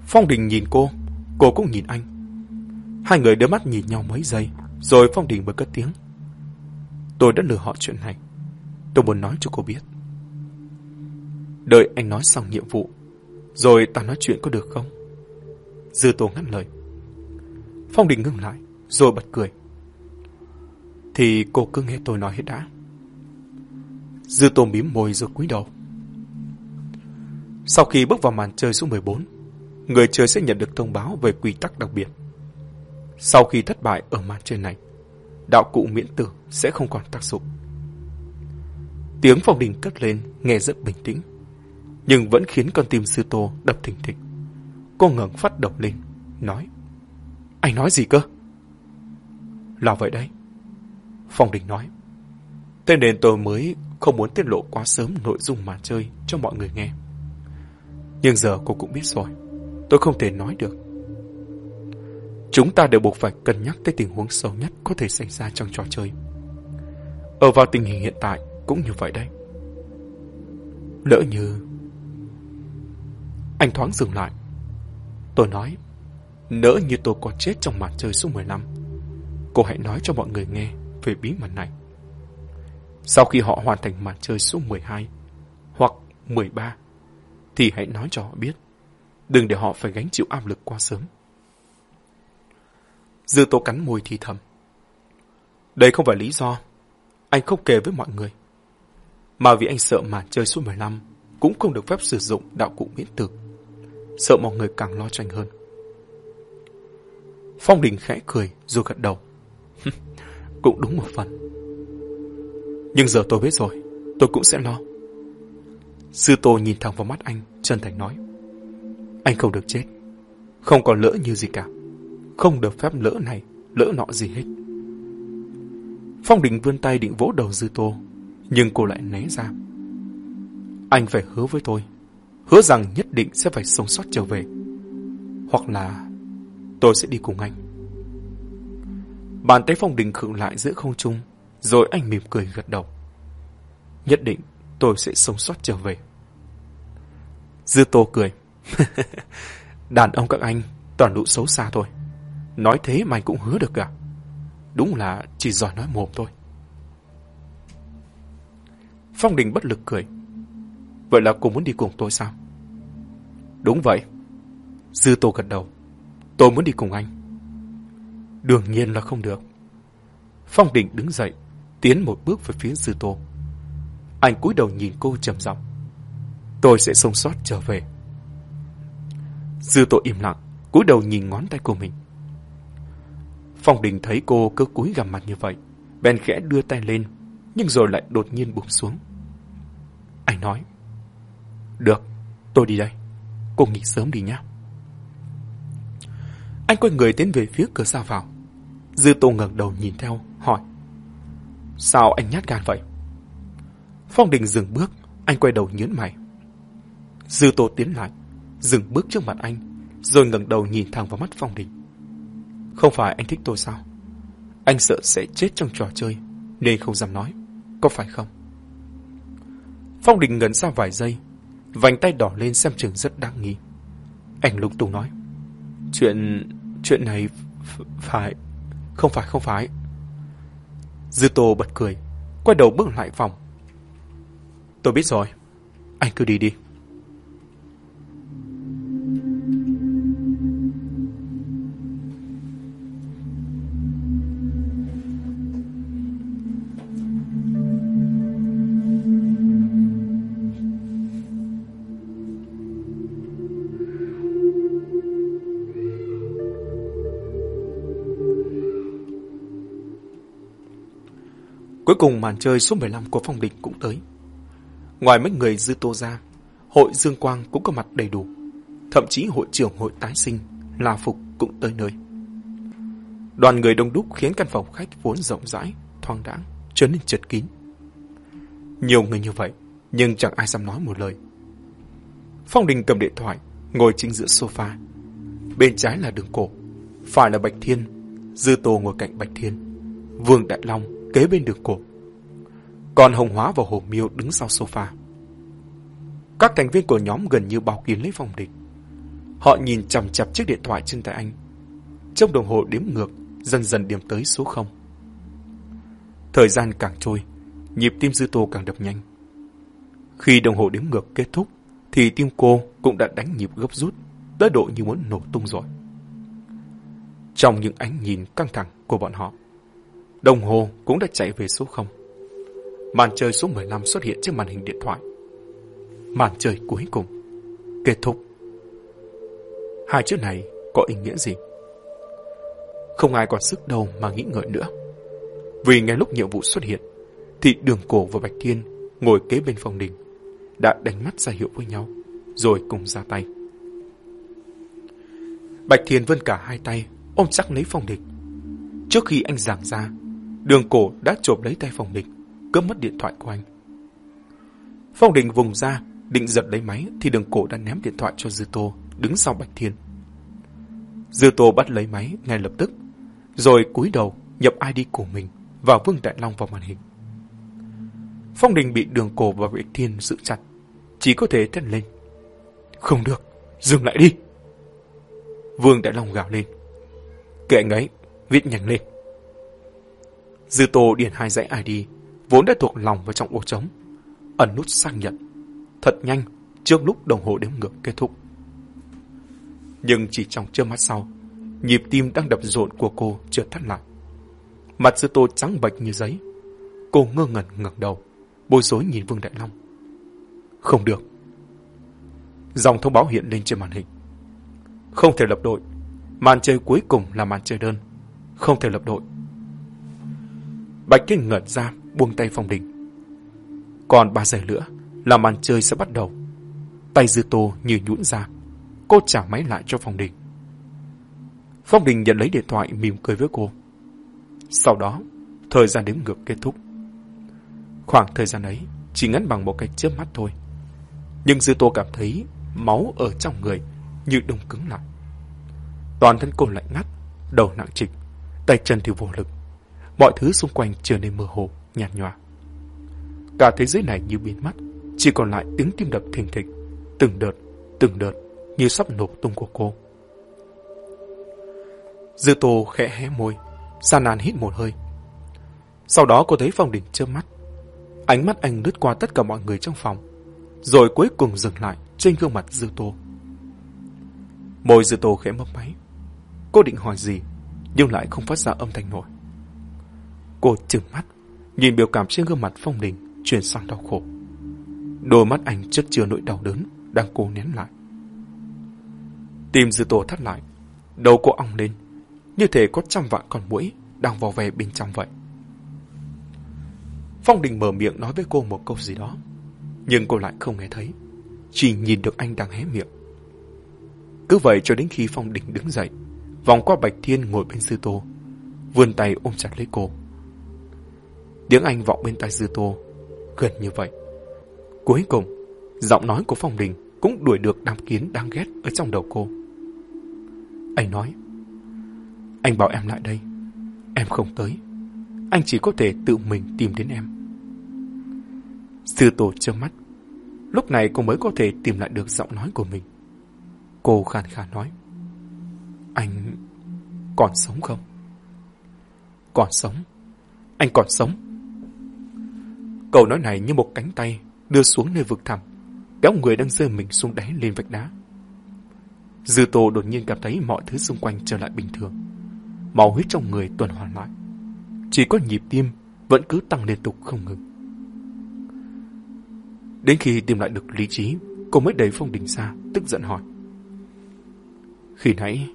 Phong Đình nhìn cô, cô cũng nhìn anh. Hai người đưa mắt nhìn nhau mấy giây, rồi Phong Đình mới cất tiếng. Tôi đã lừa họ chuyện này. Tôi muốn nói cho cô biết. Đợi anh nói xong nhiệm vụ, rồi ta nói chuyện có được không? Dư Tô ngắt lời. Phong Đình ngừng lại, rồi bật cười. Thì cô cứ nghe tôi nói hết đã. Dư Tô mím môi rồi cúi đầu. Sau khi bước vào màn chơi số 14, người chơi sẽ nhận được thông báo về quy tắc đặc biệt. Sau khi thất bại ở màn chơi này, đạo cụ miễn tử sẽ không còn tác dụng. Tiếng phòng Đình cất lên nghe rất bình tĩnh, nhưng vẫn khiến con tim sư tô đập thình thịch. Cô ngẩng phát đầu lên, nói. Anh nói gì cơ? Là vậy đấy. Phong Đình nói. Thế nên tôi mới không muốn tiết lộ quá sớm nội dung màn chơi cho mọi người nghe. Nhưng giờ cô cũng biết rồi. Tôi không thể nói được. Chúng ta đều buộc phải cân nhắc tới tình huống xấu nhất có thể xảy ra trong trò chơi. Ở vào tình hình hiện tại cũng như vậy đấy. Lỡ như... Anh thoáng dừng lại. Tôi nói, Nỡ như tôi có chết trong màn chơi số 15, cô hãy nói cho mọi người nghe về bí mật này. Sau khi họ hoàn thành màn chơi số 12 hoặc 13, thì hãy nói cho họ biết. Đừng để họ phải gánh chịu áp lực quá sớm. Dư tố cắn môi thì thầm. Đây không phải lý do. Anh không kể với mọi người. Mà vì anh sợ màn chơi suốt 15 cũng không được phép sử dụng đạo cụ miễn tử. Sợ mọi người càng lo cho anh hơn. Phong Đình khẽ cười rồi gật đầu. cũng đúng một phần. Nhưng giờ tôi biết rồi, tôi cũng sẽ lo. Sư Tô nhìn thẳng vào mắt anh, chân thành nói. Anh không được chết, không còn lỡ như gì cả. Không được phép lỡ này, lỡ nọ gì hết. Phong Đình vươn tay định vỗ đầu Dư Tô, nhưng cô lại né ra. Anh phải hứa với tôi, hứa rằng nhất định sẽ phải sống sót trở về. Hoặc là tôi sẽ đi cùng anh. Bàn tay Phong Đình khựng lại giữa không trung, rồi anh mỉm cười gật đầu. Nhất định tôi sẽ sống sót trở về. Dư Tô cười. Đàn ông các anh toàn lũ xấu xa thôi. Nói thế mà anh cũng hứa được cả. Đúng là chỉ giỏi nói mồm thôi. Phong Đình bất lực cười. Vậy là cô muốn đi cùng tôi sao? Đúng vậy. Dư Tô gật đầu. Tôi muốn đi cùng anh. Đương nhiên là không được. Phong Đình đứng dậy, tiến một bước về phía Dư Tô. Anh cúi đầu nhìn cô trầm giọng. Tôi sẽ sống sót trở về. Dư Tô im lặng, cúi đầu nhìn ngón tay của mình. Phong Đình thấy cô cứ cúi gằm mặt như vậy, bèn khẽ đưa tay lên, nhưng rồi lại đột nhiên bụng xuống. Anh nói, Được, tôi đi đây. Cô nghỉ sớm đi nhé. Anh quay người tiến về phía cửa ra vào. Dư Tô ngẩng đầu nhìn theo, hỏi. Sao anh nhát gan vậy? Phong Đình dừng bước, anh quay đầu nhớn mày. Dư Tô tiến lại, dừng bước trước mặt anh, rồi ngẩng đầu nhìn thẳng vào mắt Phong Đình. Không phải anh thích tôi sao? Anh sợ sẽ chết trong trò chơi, nên không dám nói. Có phải không? Phong Đình ngẩn ra vài giây, vành tay đỏ lên xem chừng rất đáng nghi. Anh lúng túng nói. Chuyện... chuyện này... phải... không phải không phải. Dư Tô bật cười, quay đầu bước lại phòng. Tôi biết rồi, anh cứ đi đi. Cùng màn chơi số 15 của phòng Đình cũng tới. Ngoài mấy người dư tô ra, hội Dương Quang cũng có mặt đầy đủ. Thậm chí hội trưởng hội tái sinh, La Phục cũng tới nơi. Đoàn người đông đúc khiến căn phòng khách vốn rộng rãi, thoáng đãng, trở nên chật kín. Nhiều người như vậy, nhưng chẳng ai dám nói một lời. Phong Đình cầm điện thoại, ngồi chính giữa sofa. Bên trái là đường cổ, phải là Bạch Thiên, Dư Tô ngồi cạnh Bạch Thiên, Vương Đại Long kế bên đường cổ. Còn Hồng Hóa và Hồ Miêu đứng sau sofa. Các thành viên của nhóm gần như bao kín lấy phòng địch. Họ nhìn chằm chặp chiếc điện thoại trên tay anh. Trong đồng hồ đếm ngược, dần dần điểm tới số 0. Thời gian càng trôi, nhịp tim Dư Tô càng đập nhanh. Khi đồng hồ đếm ngược kết thúc, thì tim cô cũng đã đánh nhịp gấp rút, tới độ như muốn nổ tung rồi. Trong những ánh nhìn căng thẳng của bọn họ, Đồng hồ cũng đã chạy về số 0. Màn chơi số 15 xuất hiện trên màn hình điện thoại. Màn chơi cuối cùng. Kết thúc. Hai chữ này có ý nghĩa gì? Không ai còn sức đâu mà nghĩ ngợi nữa. Vì ngay lúc nhiệm vụ xuất hiện, thì đường cổ và Bạch Thiên ngồi kế bên phòng đình, đã đánh mắt ra hiệu với nhau, rồi cùng ra tay. Bạch Thiên vươn cả hai tay, ôm chắc lấy phòng địch. Trước khi anh giảng ra, Đường cổ đã chộp lấy tay phòng Đình, cướp mất điện thoại của anh. Phong Đình vùng ra, định giật lấy máy thì đường cổ đã ném điện thoại cho Dư Tô, đứng sau Bạch Thiên. Dư Tô bắt lấy máy ngay lập tức, rồi cúi đầu nhập ID của mình vào Vương Đại Long vào màn hình. Phong Đình bị đường cổ và Bạch Thiên giữ chặt, chỉ có thể thét lên. Không được, dừng lại đi. Vương Đại Long gào lên. Kệ anh ấy, viết nhanh lên. Dư Tô điền hai dãy ID, vốn đã thuộc lòng vào trong ô trống. Ẩn nút xác nhận. Thật nhanh, trước lúc đồng hồ đếm ngược kết thúc. Nhưng chỉ trong chớp mắt sau, nhịp tim đang đập rộn của cô chợt thắt lại. Mặt sư Tô trắng bệch như giấy. Cô ngơ ngẩn ngẩng đầu, bối rối nhìn Vương Đại Long. Không được. Dòng thông báo hiện lên trên màn hình. Không thể lập đội, Màn chơi cuối cùng là màn chơi đơn, không thể lập đội. Bạch Kinh ngẩn ra, buông tay Phong Đình. Còn ba giây nữa là màn chơi sẽ bắt đầu. Tay Dư Tô như nhũn ra. Cô trả máy lại cho Phong Đình. Phong Đình nhận lấy điện thoại mỉm cười với cô. Sau đó, thời gian đếm ngược kết thúc. Khoảng thời gian ấy chỉ ngắn bằng một cái chớp mắt thôi. Nhưng Dư Tô cảm thấy máu ở trong người như đông cứng lại. Toàn thân cô lạnh ngắt, đầu nặng trịch, tay chân thì vô lực. Mọi thứ xung quanh trở nên mơ hồ, nhạt nhòa. Cả thế giới này như biến mất, chỉ còn lại tiếng tim đập thình thịch, từng đợt, từng đợt, như sắp nổ tung của cô. Dư Tô khẽ hé môi, san nàn hít một hơi. Sau đó cô thấy phòng đỉnh chớp mắt. Ánh mắt anh lướt qua tất cả mọi người trong phòng, rồi cuối cùng dừng lại trên gương mặt Dư Tô. Môi Dư Tô khẽ mấp máy. Cô định hỏi gì, nhưng lại không phát ra âm thanh nổi. Cô trừng mắt, nhìn biểu cảm trên gương mặt Phong Đình chuyển sang đau khổ. Đôi mắt anh chất chứa nỗi đau đớn, đang cố nén lại. Tim Dư tổ thắt lại, đầu cô ong lên, như thể có trăm vạn con mũi đang vò ve bên trong vậy. Phong Đình mở miệng nói với cô một câu gì đó, nhưng cô lại không nghe thấy, chỉ nhìn được anh đang hé miệng. Cứ vậy cho đến khi Phong Đình đứng dậy, vòng qua Bạch Thiên ngồi bên Sư Tô, vươn tay ôm chặt lấy cô. Tiếng Anh vọng bên tai dư Tô, gần như vậy. Cuối cùng, giọng nói của Phong Đình cũng đuổi được đám kiến đang ghét ở trong đầu cô. Anh nói, anh bảo em lại đây, em không tới. Anh chỉ có thể tự mình tìm đến em. Sư Tô trơ mắt. Lúc này cô mới có thể tìm lại được giọng nói của mình. Cô khàn khàn nói. Anh còn sống không? Còn sống. Anh còn sống. Câu nói này như một cánh tay đưa xuống nơi vực thẳm, kéo người đang rơi mình xuống đáy lên vách đá. Dư Tô đột nhiên cảm thấy mọi thứ xung quanh trở lại bình thường. Máu huyết trong người tuần hoàn lại. Chỉ có nhịp tim vẫn cứ tăng liên tục không ngừng. Đến khi tìm lại được lý trí, cô mới đẩy Phong Đình ra, tức giận hỏi. Khi nãy,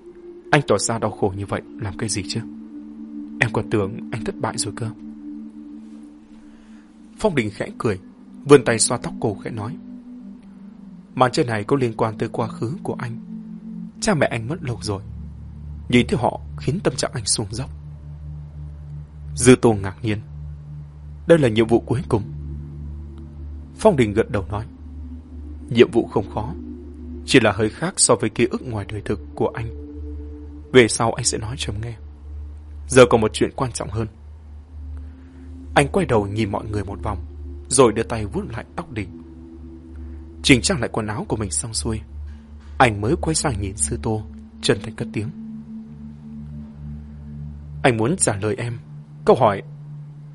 anh tỏ ra đau khổ như vậy làm cái gì chứ? Em còn tưởng anh thất bại rồi cơ. Phong Đình khẽ cười, vươn tay xoa tóc cô khẽ nói. Màn chơi này có liên quan tới quá khứ của anh. Cha mẹ anh mất lâu rồi. Nhìn thấy họ khiến tâm trạng anh xuống dốc. Dư Tô ngạc nhiên. Đây là nhiệm vụ cuối cùng. Phong Đình gật đầu nói. Nhiệm vụ không khó. Chỉ là hơi khác so với ký ức ngoài đời thực của anh. Về sau anh sẽ nói cho em nghe. Giờ còn một chuyện quan trọng hơn. Anh quay đầu nhìn mọi người một vòng, rồi đưa tay vuốt lại tóc đỉnh. Chỉnh trang lại quần áo của mình xong xuôi. Anh mới quay sang nhìn sư tô, chân thành cất tiếng. Anh muốn trả lời em. Câu hỏi...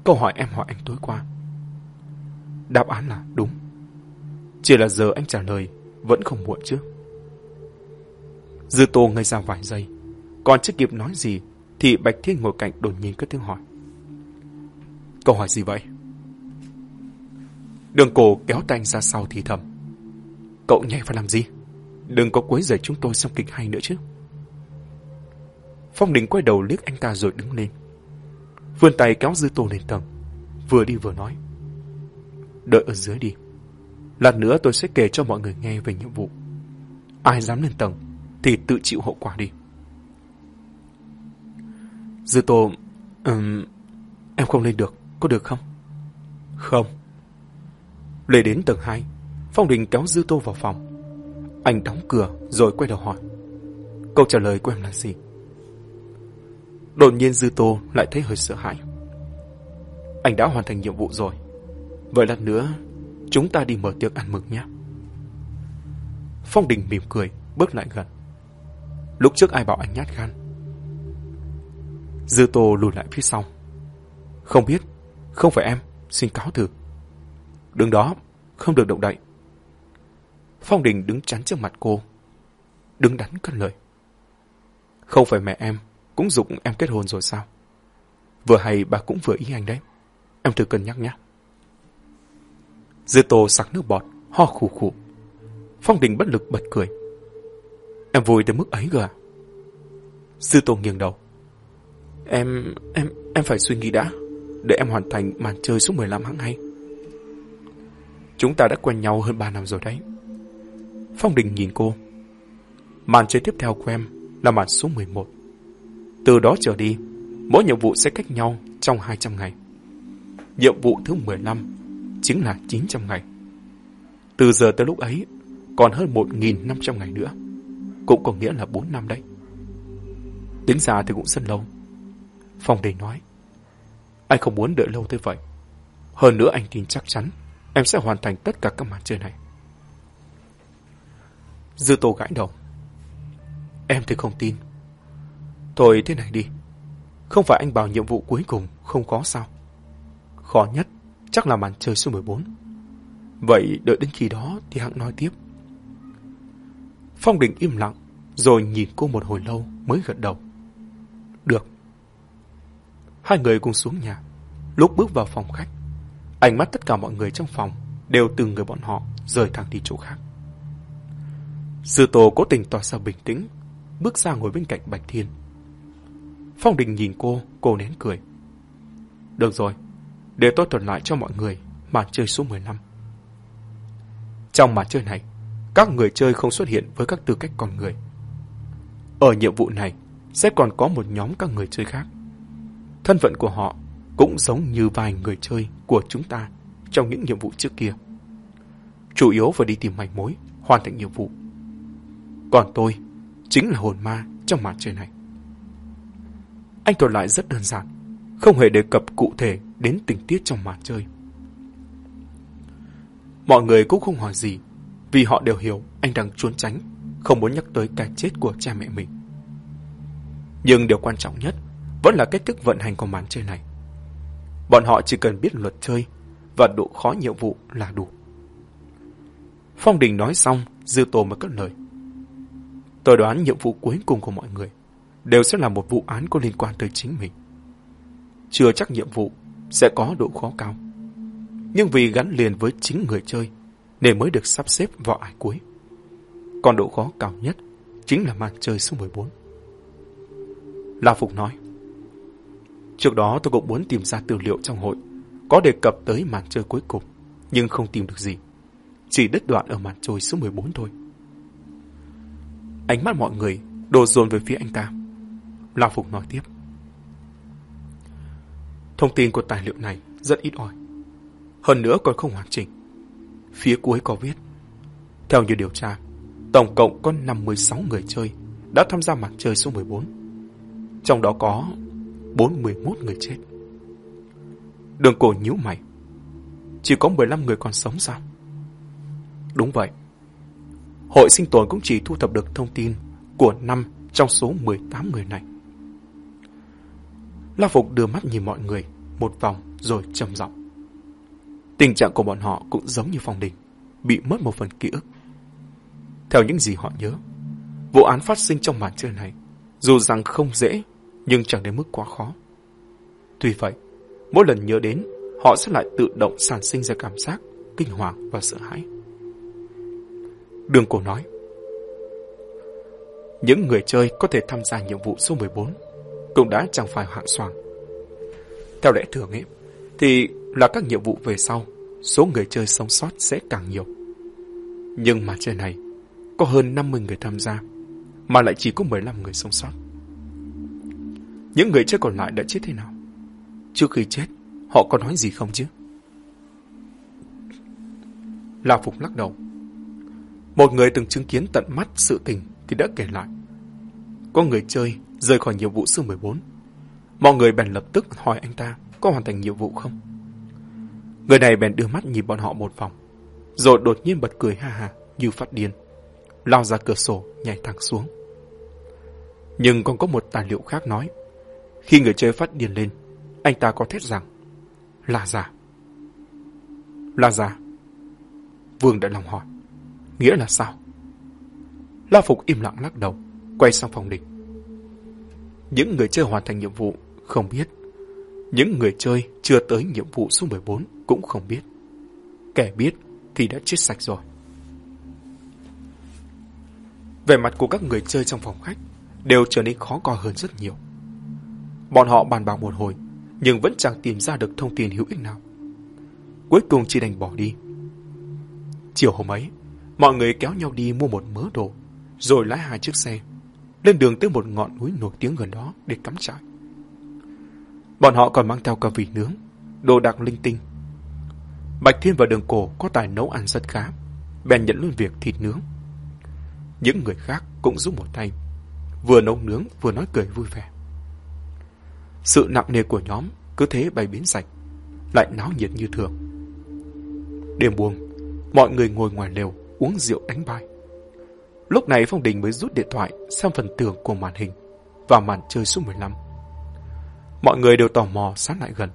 Câu hỏi em hỏi anh tối qua. Đáp án là đúng. Chỉ là giờ anh trả lời vẫn không muộn chứ. Dư tô ngây ra vài giây. Còn chưa kịp nói gì thì Bạch Thiên ngồi cạnh đột nhiên cất tiếng hỏi. Câu hỏi gì vậy? Đường cổ kéo tay anh ra sau thì thầm. Cậu nhảy vào làm gì? Đừng có quấy rầy chúng tôi xem kịch hay nữa chứ. Phong Đình quay đầu liếc anh ta rồi đứng lên. Vươn tay kéo Dư Tô lên tầng. Vừa đi vừa nói. Đợi ở dưới đi. Lát nữa tôi sẽ kể cho mọi người nghe về nhiệm vụ. Ai dám lên tầng thì tự chịu hậu quả đi. Dư Tô... Um, em không lên được, có được không? Không. Lê đến tầng 2, Phong Đình kéo Dư Tô vào phòng. Anh đóng cửa rồi quay đầu hỏi. Câu trả lời của em là gì? Đột nhiên Dư Tô lại thấy hơi sợ hãi. Anh đã hoàn thành nhiệm vụ rồi. Vậy lát nữa, chúng ta đi mở tiệc ăn mừng nhé. Phong Đình mỉm cười, bước lại gần. Lúc trước ai bảo anh nhát gan? Dư Tô lùi lại phía sau. Không biết, không phải em, xin cáo từ. Đứng đó, không được động đậy. Phong Đình đứng chắn trước mặt cô. Đứng đắn cất lời. Không phải mẹ em, cũng dụng em kết hôn rồi sao? Vừa hay bà cũng vừa ý anh đấy. Em thử cân nhắc nhé. Dư tô sặc nước bọt, ho khủ khủ. Phong Đình bất lực bật cười. Em vui tới mức ấy cơ à? Dư Tô nghiêng đầu. Em, em, em phải suy nghĩ đã, để em hoàn thành màn chơi số 15 hãng hay. Chúng ta đã quen nhau hơn 3 năm rồi đấy. Phong Đình nhìn cô. Màn chơi tiếp theo của em là màn số 11. Từ đó trở đi, mỗi nhiệm vụ sẽ cách nhau trong 200 ngày. Nhiệm vụ thứ 15 chính là 900 ngày. Từ giờ tới lúc ấy, còn hơn 1.500 ngày nữa. Cũng có nghĩa là 4 năm đấy. Tính ra thì cũng rất lâu. Phong Đình nói. Anh không muốn đợi lâu tới vậy. Hơn nữa anh tin chắc chắn em sẽ hoàn thành tất cả các màn chơi này. Dư Tô gãi đầu. Em thì không tin. Thôi thế này đi. Không phải anh bảo nhiệm vụ cuối cùng không có sao. Khó nhất chắc là màn chơi số 14. Vậy đợi đến khi đó thì hãng nói tiếp. Phong Đình im lặng, rồi nhìn cô một hồi lâu mới gật đầu. Được. Hai người cùng xuống nhà. Lúc bước vào phòng khách, ánh mắt tất cả mọi người trong phòng đều từng người bọn họ rời thẳng đi chỗ khác. Sư Tổ cố tình tỏ ra bình tĩnh, bước ra ngồi bên cạnh Bạch Thiên. Phong Đình nhìn cô, cô nén cười. Được rồi, để tôi thuật lại cho mọi người màn chơi số 15. Trong màn chơi này, các người chơi không xuất hiện với các tư cách con người. Ở nhiệm vụ này, sẽ còn có một nhóm các người chơi khác. Thân phận của họ cũng giống như vài người chơi của chúng ta trong những nhiệm vụ trước kia. Chủ yếu phải đi tìm manh mối, hoàn thành nhiệm vụ. Còn tôi, chính là hồn ma trong màn chơi này. Anh thuật lại rất đơn giản, không hề đề cập cụ thể đến tình tiết trong màn chơi. Mọi người cũng không hỏi gì, vì họ đều hiểu anh đang trốn tránh, không muốn nhắc tới cái chết của cha mẹ mình. Nhưng điều quan trọng nhất vẫn là cách thức vận hành của màn chơi này. Bọn họ chỉ cần biết luật chơi và độ khó nhiệm vụ là đủ. Phong Đình nói xong, Dư Tô mới cất lời. Tôi đoán nhiệm vụ cuối cùng của mọi người đều sẽ là một vụ án có liên quan tới chính mình. Chưa chắc nhiệm vụ sẽ có độ khó cao. Nhưng vì gắn liền với chính người chơi, để mới được sắp xếp vào ải cuối. Còn độ khó cao nhất chính là màn chơi số 14. La Phục nói, Trước đó tôi cũng muốn tìm ra tư liệu trong hội, có đề cập tới màn chơi cuối cùng, nhưng không tìm được gì. Chỉ đứt đoạn ở màn chơi số 14 thôi. Ánh mắt mọi người đổ dồn về phía anh ta. La Phục nói tiếp. Thông tin của tài liệu này rất ít ỏi. Hơn nữa còn không hoàn chỉnh. Phía cuối có viết. Theo như điều tra, tổng cộng có 56 người chơi đã tham gia màn chơi số 14. Trong đó có 41 người chết. Đường cổ nhíu mày. Chỉ có 15 người còn sống sao? Đúng vậy. Hội sinh tồn cũng chỉ thu thập được thông tin của 5 trong số 18 người này. La Phục đưa mắt nhìn mọi người một vòng rồi trầm giọng. Tình trạng của bọn họ cũng giống như phòng Đình, bị mất một phần ký ức. Theo những gì họ nhớ, vụ án phát sinh trong màn chơi này, dù rằng không dễ, nhưng chẳng đến mức quá khó. Tuy vậy, mỗi lần nhớ đến, họ sẽ lại tự động sản sinh ra cảm giác kinh hoàng và sợ hãi. Đường cổ nói, những người chơi có thể tham gia nhiệm vụ số 14 cũng đã chẳng phải hạng soàng. Theo lẽ thường ấy, thì là các nhiệm vụ về sau, số người chơi sống sót sẽ càng nhiều. Nhưng mà chơi này, có hơn 50 người tham gia, mà lại chỉ có 15 người sống sót. Những người chết còn lại đã chết thế nào? Trước khi chết, họ có nói gì không chứ? la Phục lắc đầu. Một người từng chứng kiến tận mắt sự tình thì đã kể lại. Có người chơi rời khỏi nhiệm vụ số 14. Mọi người bèn lập tức hỏi anh ta có hoàn thành nhiệm vụ không. Người này bèn đưa mắt nhìn bọn họ một vòng, rồi đột nhiên bật cười ha ha như phát điên, lao ra cửa sổ nhảy thẳng xuống. Nhưng còn có một tài liệu khác nói, khi người chơi phát điên lên, anh ta có thét rằng là giả. Là giả. Vương đã lòng hỏi, nghĩa là sao? La Phục im lặng lắc đầu, quay sang phòng địch. Những người chơi hoàn thành nhiệm vụ không biết. Những người chơi chưa tới nhiệm vụ số 14 cũng không biết. Kẻ biết thì đã chết sạch rồi. Về mặt của các người chơi trong phòng khách đều trở nên khó coi hơn rất nhiều. Bọn họ bàn bạc một hồi, nhưng vẫn chẳng tìm ra được thông tin hữu ích nào. Cuối cùng chỉ đành bỏ đi. Chiều hôm ấy, mọi người kéo nhau đi mua một mớ đồ, rồi lái hai chiếc xe, lên đường tới một ngọn núi nổi tiếng gần đó để cắm trại. Bọn họ còn mang theo cả vị nướng, đồ đạc linh tinh. Bạch Thiên và Đường Cổ có tài nấu ăn rất khá, bèn nhận luôn việc thịt nướng. Những người khác cũng giúp một tay, vừa nấu nướng vừa nói cười vui vẻ. Sự nặng nề của nhóm cứ thế bay biến sạch, lại náo nhiệt như thường. Đêm buông, mọi người ngồi ngoài lều uống rượu đánh bài. Lúc này Phong Đình mới rút điện thoại xem phần tường của màn hình và màn chơi số 15. Mọi người đều tò mò sát lại gần,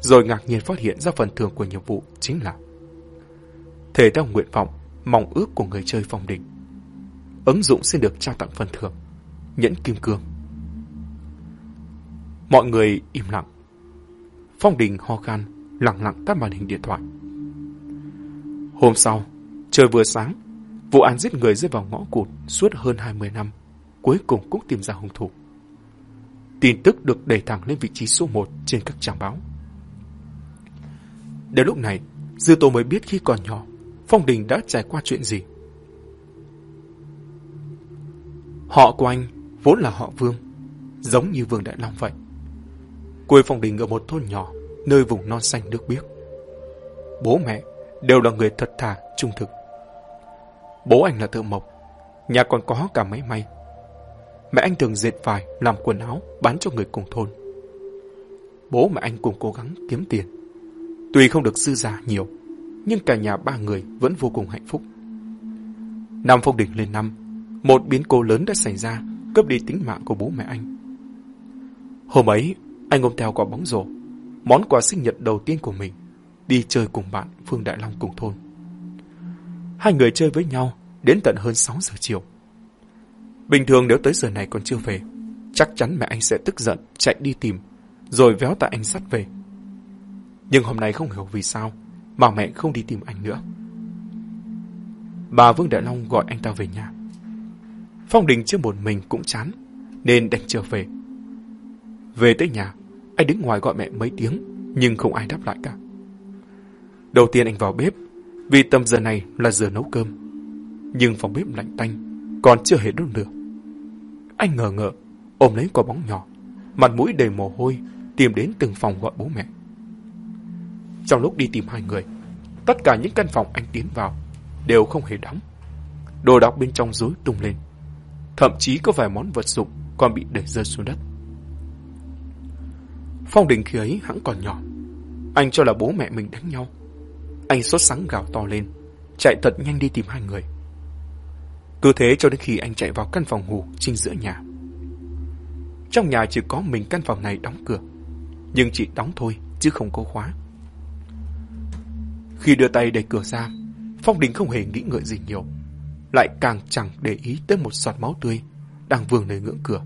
rồi ngạc nhiên phát hiện ra phần thưởng của nhiệm vụ chính là thể theo nguyện vọng, mong ước của người chơi Phong Đình. Ứng dụng xin được trao tặng phần thưởng, nhẫn kim cương. Mọi người im lặng. Phong Đình ho khan, lặng lặng tắt màn hình điện thoại. Hôm sau, trời vừa sáng, vụ án giết người rơi vào ngõ cụt suốt hơn 20 năm, cuối cùng cũng tìm ra hung thủ. Tin tức được đẩy thẳng lên vị trí số 1 trên các trang báo. Đến lúc này, Dư Tô mới biết khi còn nhỏ, Phong Đình đã trải qua chuyện gì. Họ của anh vốn là họ Vương, giống như Vương Đại Long vậy. Quê Phong Đình ở một thôn nhỏ, nơi vùng non xanh nước biếc. Bố mẹ đều là người thật thà, trung thực. Bố anh là thợ mộc, nhà còn có cả máy may. Mẹ anh thường dệt vải, làm quần áo, bán cho người cùng thôn. Bố mẹ anh cùng cố gắng kiếm tiền. Tuy không được dư giả nhiều, nhưng cả nhà ba người vẫn vô cùng hạnh phúc. Năm phong đỉnh lên năm, một biến cố lớn đã xảy ra, cướp đi tính mạng của bố mẹ anh. Hôm ấy, anh ôm theo quả bóng rổ, món quà sinh nhật đầu tiên của mình, đi chơi cùng bạn Phương Đại Long cùng thôn. Hai người chơi với nhau đến tận hơn 6 giờ chiều. Bình thường nếu tới giờ này còn chưa về, chắc chắn mẹ anh sẽ tức giận chạy đi tìm, rồi véo tại anh sắt về. Nhưng hôm nay không hiểu vì sao mà mẹ không đi tìm anh nữa. Bà Vương Đại Long gọi anh ta về nhà. Phong Đình chưa một mình cũng chán, nên đành trở về. Về tới nhà, anh đứng ngoài gọi mẹ mấy tiếng, nhưng không ai đáp lại cả. Đầu tiên anh vào bếp, vì tầm giờ này là giờ nấu cơm. Nhưng phòng bếp lạnh tanh, còn chưa hề đốt lửa. Anh ngờ ngợ, ôm lấy quả bóng nhỏ, mặt mũi đầy mồ hôi, tìm đến từng phòng gọi bố mẹ. Trong lúc đi tìm hai người, tất cả những căn phòng anh tiến vào đều không hề đóng. Đồ đạc bên trong rối tung lên. Thậm chí có vài món vật dụng còn bị để rơi xuống đất. Phong Đình khi ấy hãng còn nhỏ. Anh cho là bố mẹ mình đánh nhau. Anh sốt sắng gào to lên, chạy thật nhanh đi tìm hai người. Cứ thế cho đến khi anh chạy vào căn phòng ngủ trên giữa nhà. Trong nhà chỉ có mình căn phòng này đóng cửa, nhưng chỉ đóng thôi chứ không có khóa. Khi đưa tay đẩy cửa ra, Phong Đình không hề nghĩ ngợi gì nhiều, lại càng chẳng để ý tới một giọt máu tươi đang vương nơi ngưỡng cửa.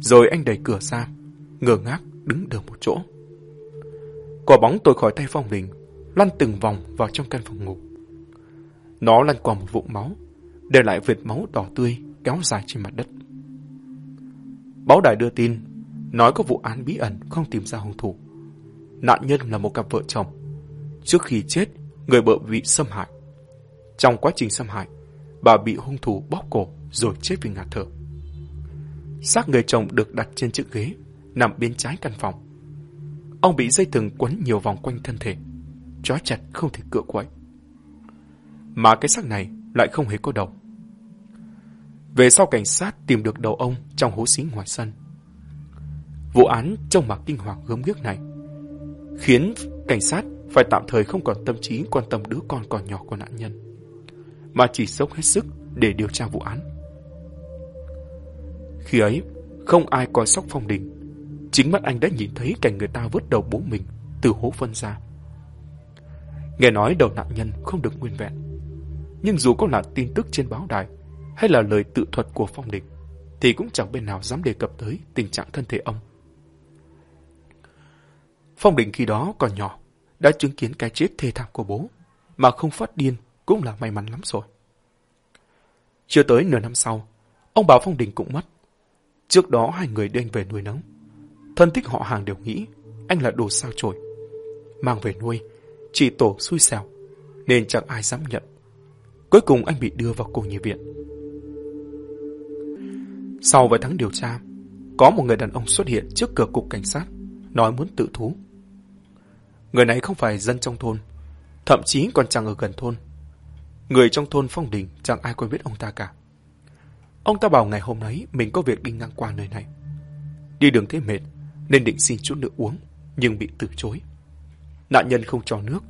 Rồi anh đẩy cửa ra, ngơ ngác đứng đờ một chỗ. Quả bóng tôi khỏi tay Phong Đình, lăn từng vòng vào trong căn phòng ngủ. Nó lăn qua một vũng máu, để lại vệt máu đỏ tươi kéo dài trên mặt đất. Báo đài đưa tin, nói có vụ án bí ẩn không tìm ra hung thủ. Nạn nhân là một cặp vợ chồng. Trước khi chết, người vợ bị xâm hại. Trong quá trình xâm hại, bà bị hung thủ bóp cổ rồi chết vì ngạt thở. Xác người chồng được đặt trên chiếc ghế, nằm bên trái căn phòng. Ông bị dây thừng quấn nhiều vòng quanh thân thể, trói chặt không thể cựa quậy. Mà cái xác này lại không hề có đầu. Về sau cảnh sát tìm được đầu ông trong hố xí ngoài sân. Vụ án trông mặt kinh hoàng gớm ghiếc này khiến cảnh sát phải tạm thời không còn tâm trí quan tâm đứa con còn nhỏ của nạn nhân, mà chỉ sốc hết sức để điều tra vụ án. Khi ấy, không ai coi sóc phong đình. Chính mắt anh đã nhìn thấy cảnh người ta vứt đầu bố mình từ hố phân ra. Nghe nói đầu nạn nhân không được nguyên vẹn. Nhưng dù có là tin tức trên báo đài hay là lời tự thuật của phong đình, thì cũng chẳng bên nào dám đề cập tới tình trạng thân thể ông. Phong đình khi đó còn nhỏ, đã chứng kiến cái chết thê thảm của bố, mà không phát điên cũng là may mắn lắm rồi. Chưa tới nửa năm sau, ông bà Phong Đình cũng mất, Trước đó hai người đưa anh về nuôi nấng. Thân thích họ hàng đều nghĩ anh là đồ sao chổi. Mang về nuôi, chỉ tổ xui xẻo, nên chẳng ai dám nhận. Cuối cùng anh bị đưa vào cô nhi viện. Sau vài tháng điều tra, có một người đàn ông xuất hiện trước cửa cục cảnh sát, nói muốn tự thú. Người này không phải dân trong thôn, thậm chí còn chẳng ở gần thôn. Người trong thôn Phong Đình chẳng ai quen biết ông ta cả. Ông ta bảo ngày hôm ấy mình có việc đi ngang qua nơi này. Đi đường thế mệt nên định xin chút nước uống, nhưng bị từ chối. Nạn nhân không cho nước,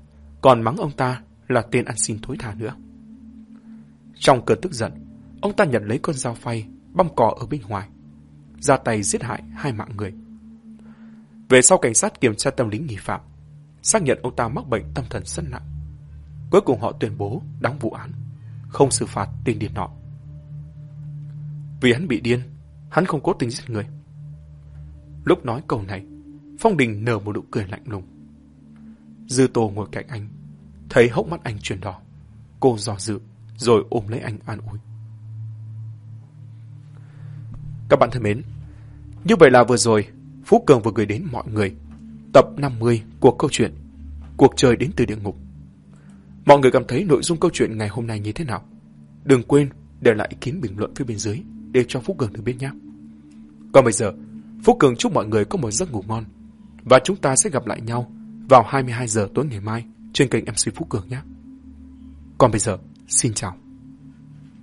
còn mắng ông ta là tên ăn xin thối thả nữa. Trong cơn tức giận, ông ta nhận lấy con dao phay, băm cỏ ở bên ngoài, ra tay giết hại hai mạng người. Về sau cảnh sát kiểm tra tâm lý nghi phạm, xác nhận ông ta mắc bệnh tâm thần rất nặng. Cuối cùng họ tuyên bố đóng vụ án, không xử phạt tên điên nọ. Vì hắn bị điên, hắn không cố tình giết người. Lúc nói câu này, Phong Đình nở một nụ cười lạnh lùng. Dư Tô ngồi cạnh anh, thấy hốc mắt anh chuyển đỏ. Cô dò dự, rồi ôm lấy anh an ủi. Các bạn thân mến, như vậy là vừa rồi, Phú Cường vừa gửi đến mọi người tập 50 của câu chuyện Cuộc trời đến từ địa ngục. Mọi người cảm thấy nội dung câu chuyện ngày hôm nay như thế nào? Đừng quên để lại ý kiến bình luận phía bên dưới để cho Phú Cường được biết nhé. Còn bây giờ, Phú Cường chúc mọi người có một giấc ngủ ngon và chúng ta sẽ gặp lại nhau vào 22 giờ tối ngày mai trên kênh MC Phú Cường nhé. Còn bây giờ, xin chào.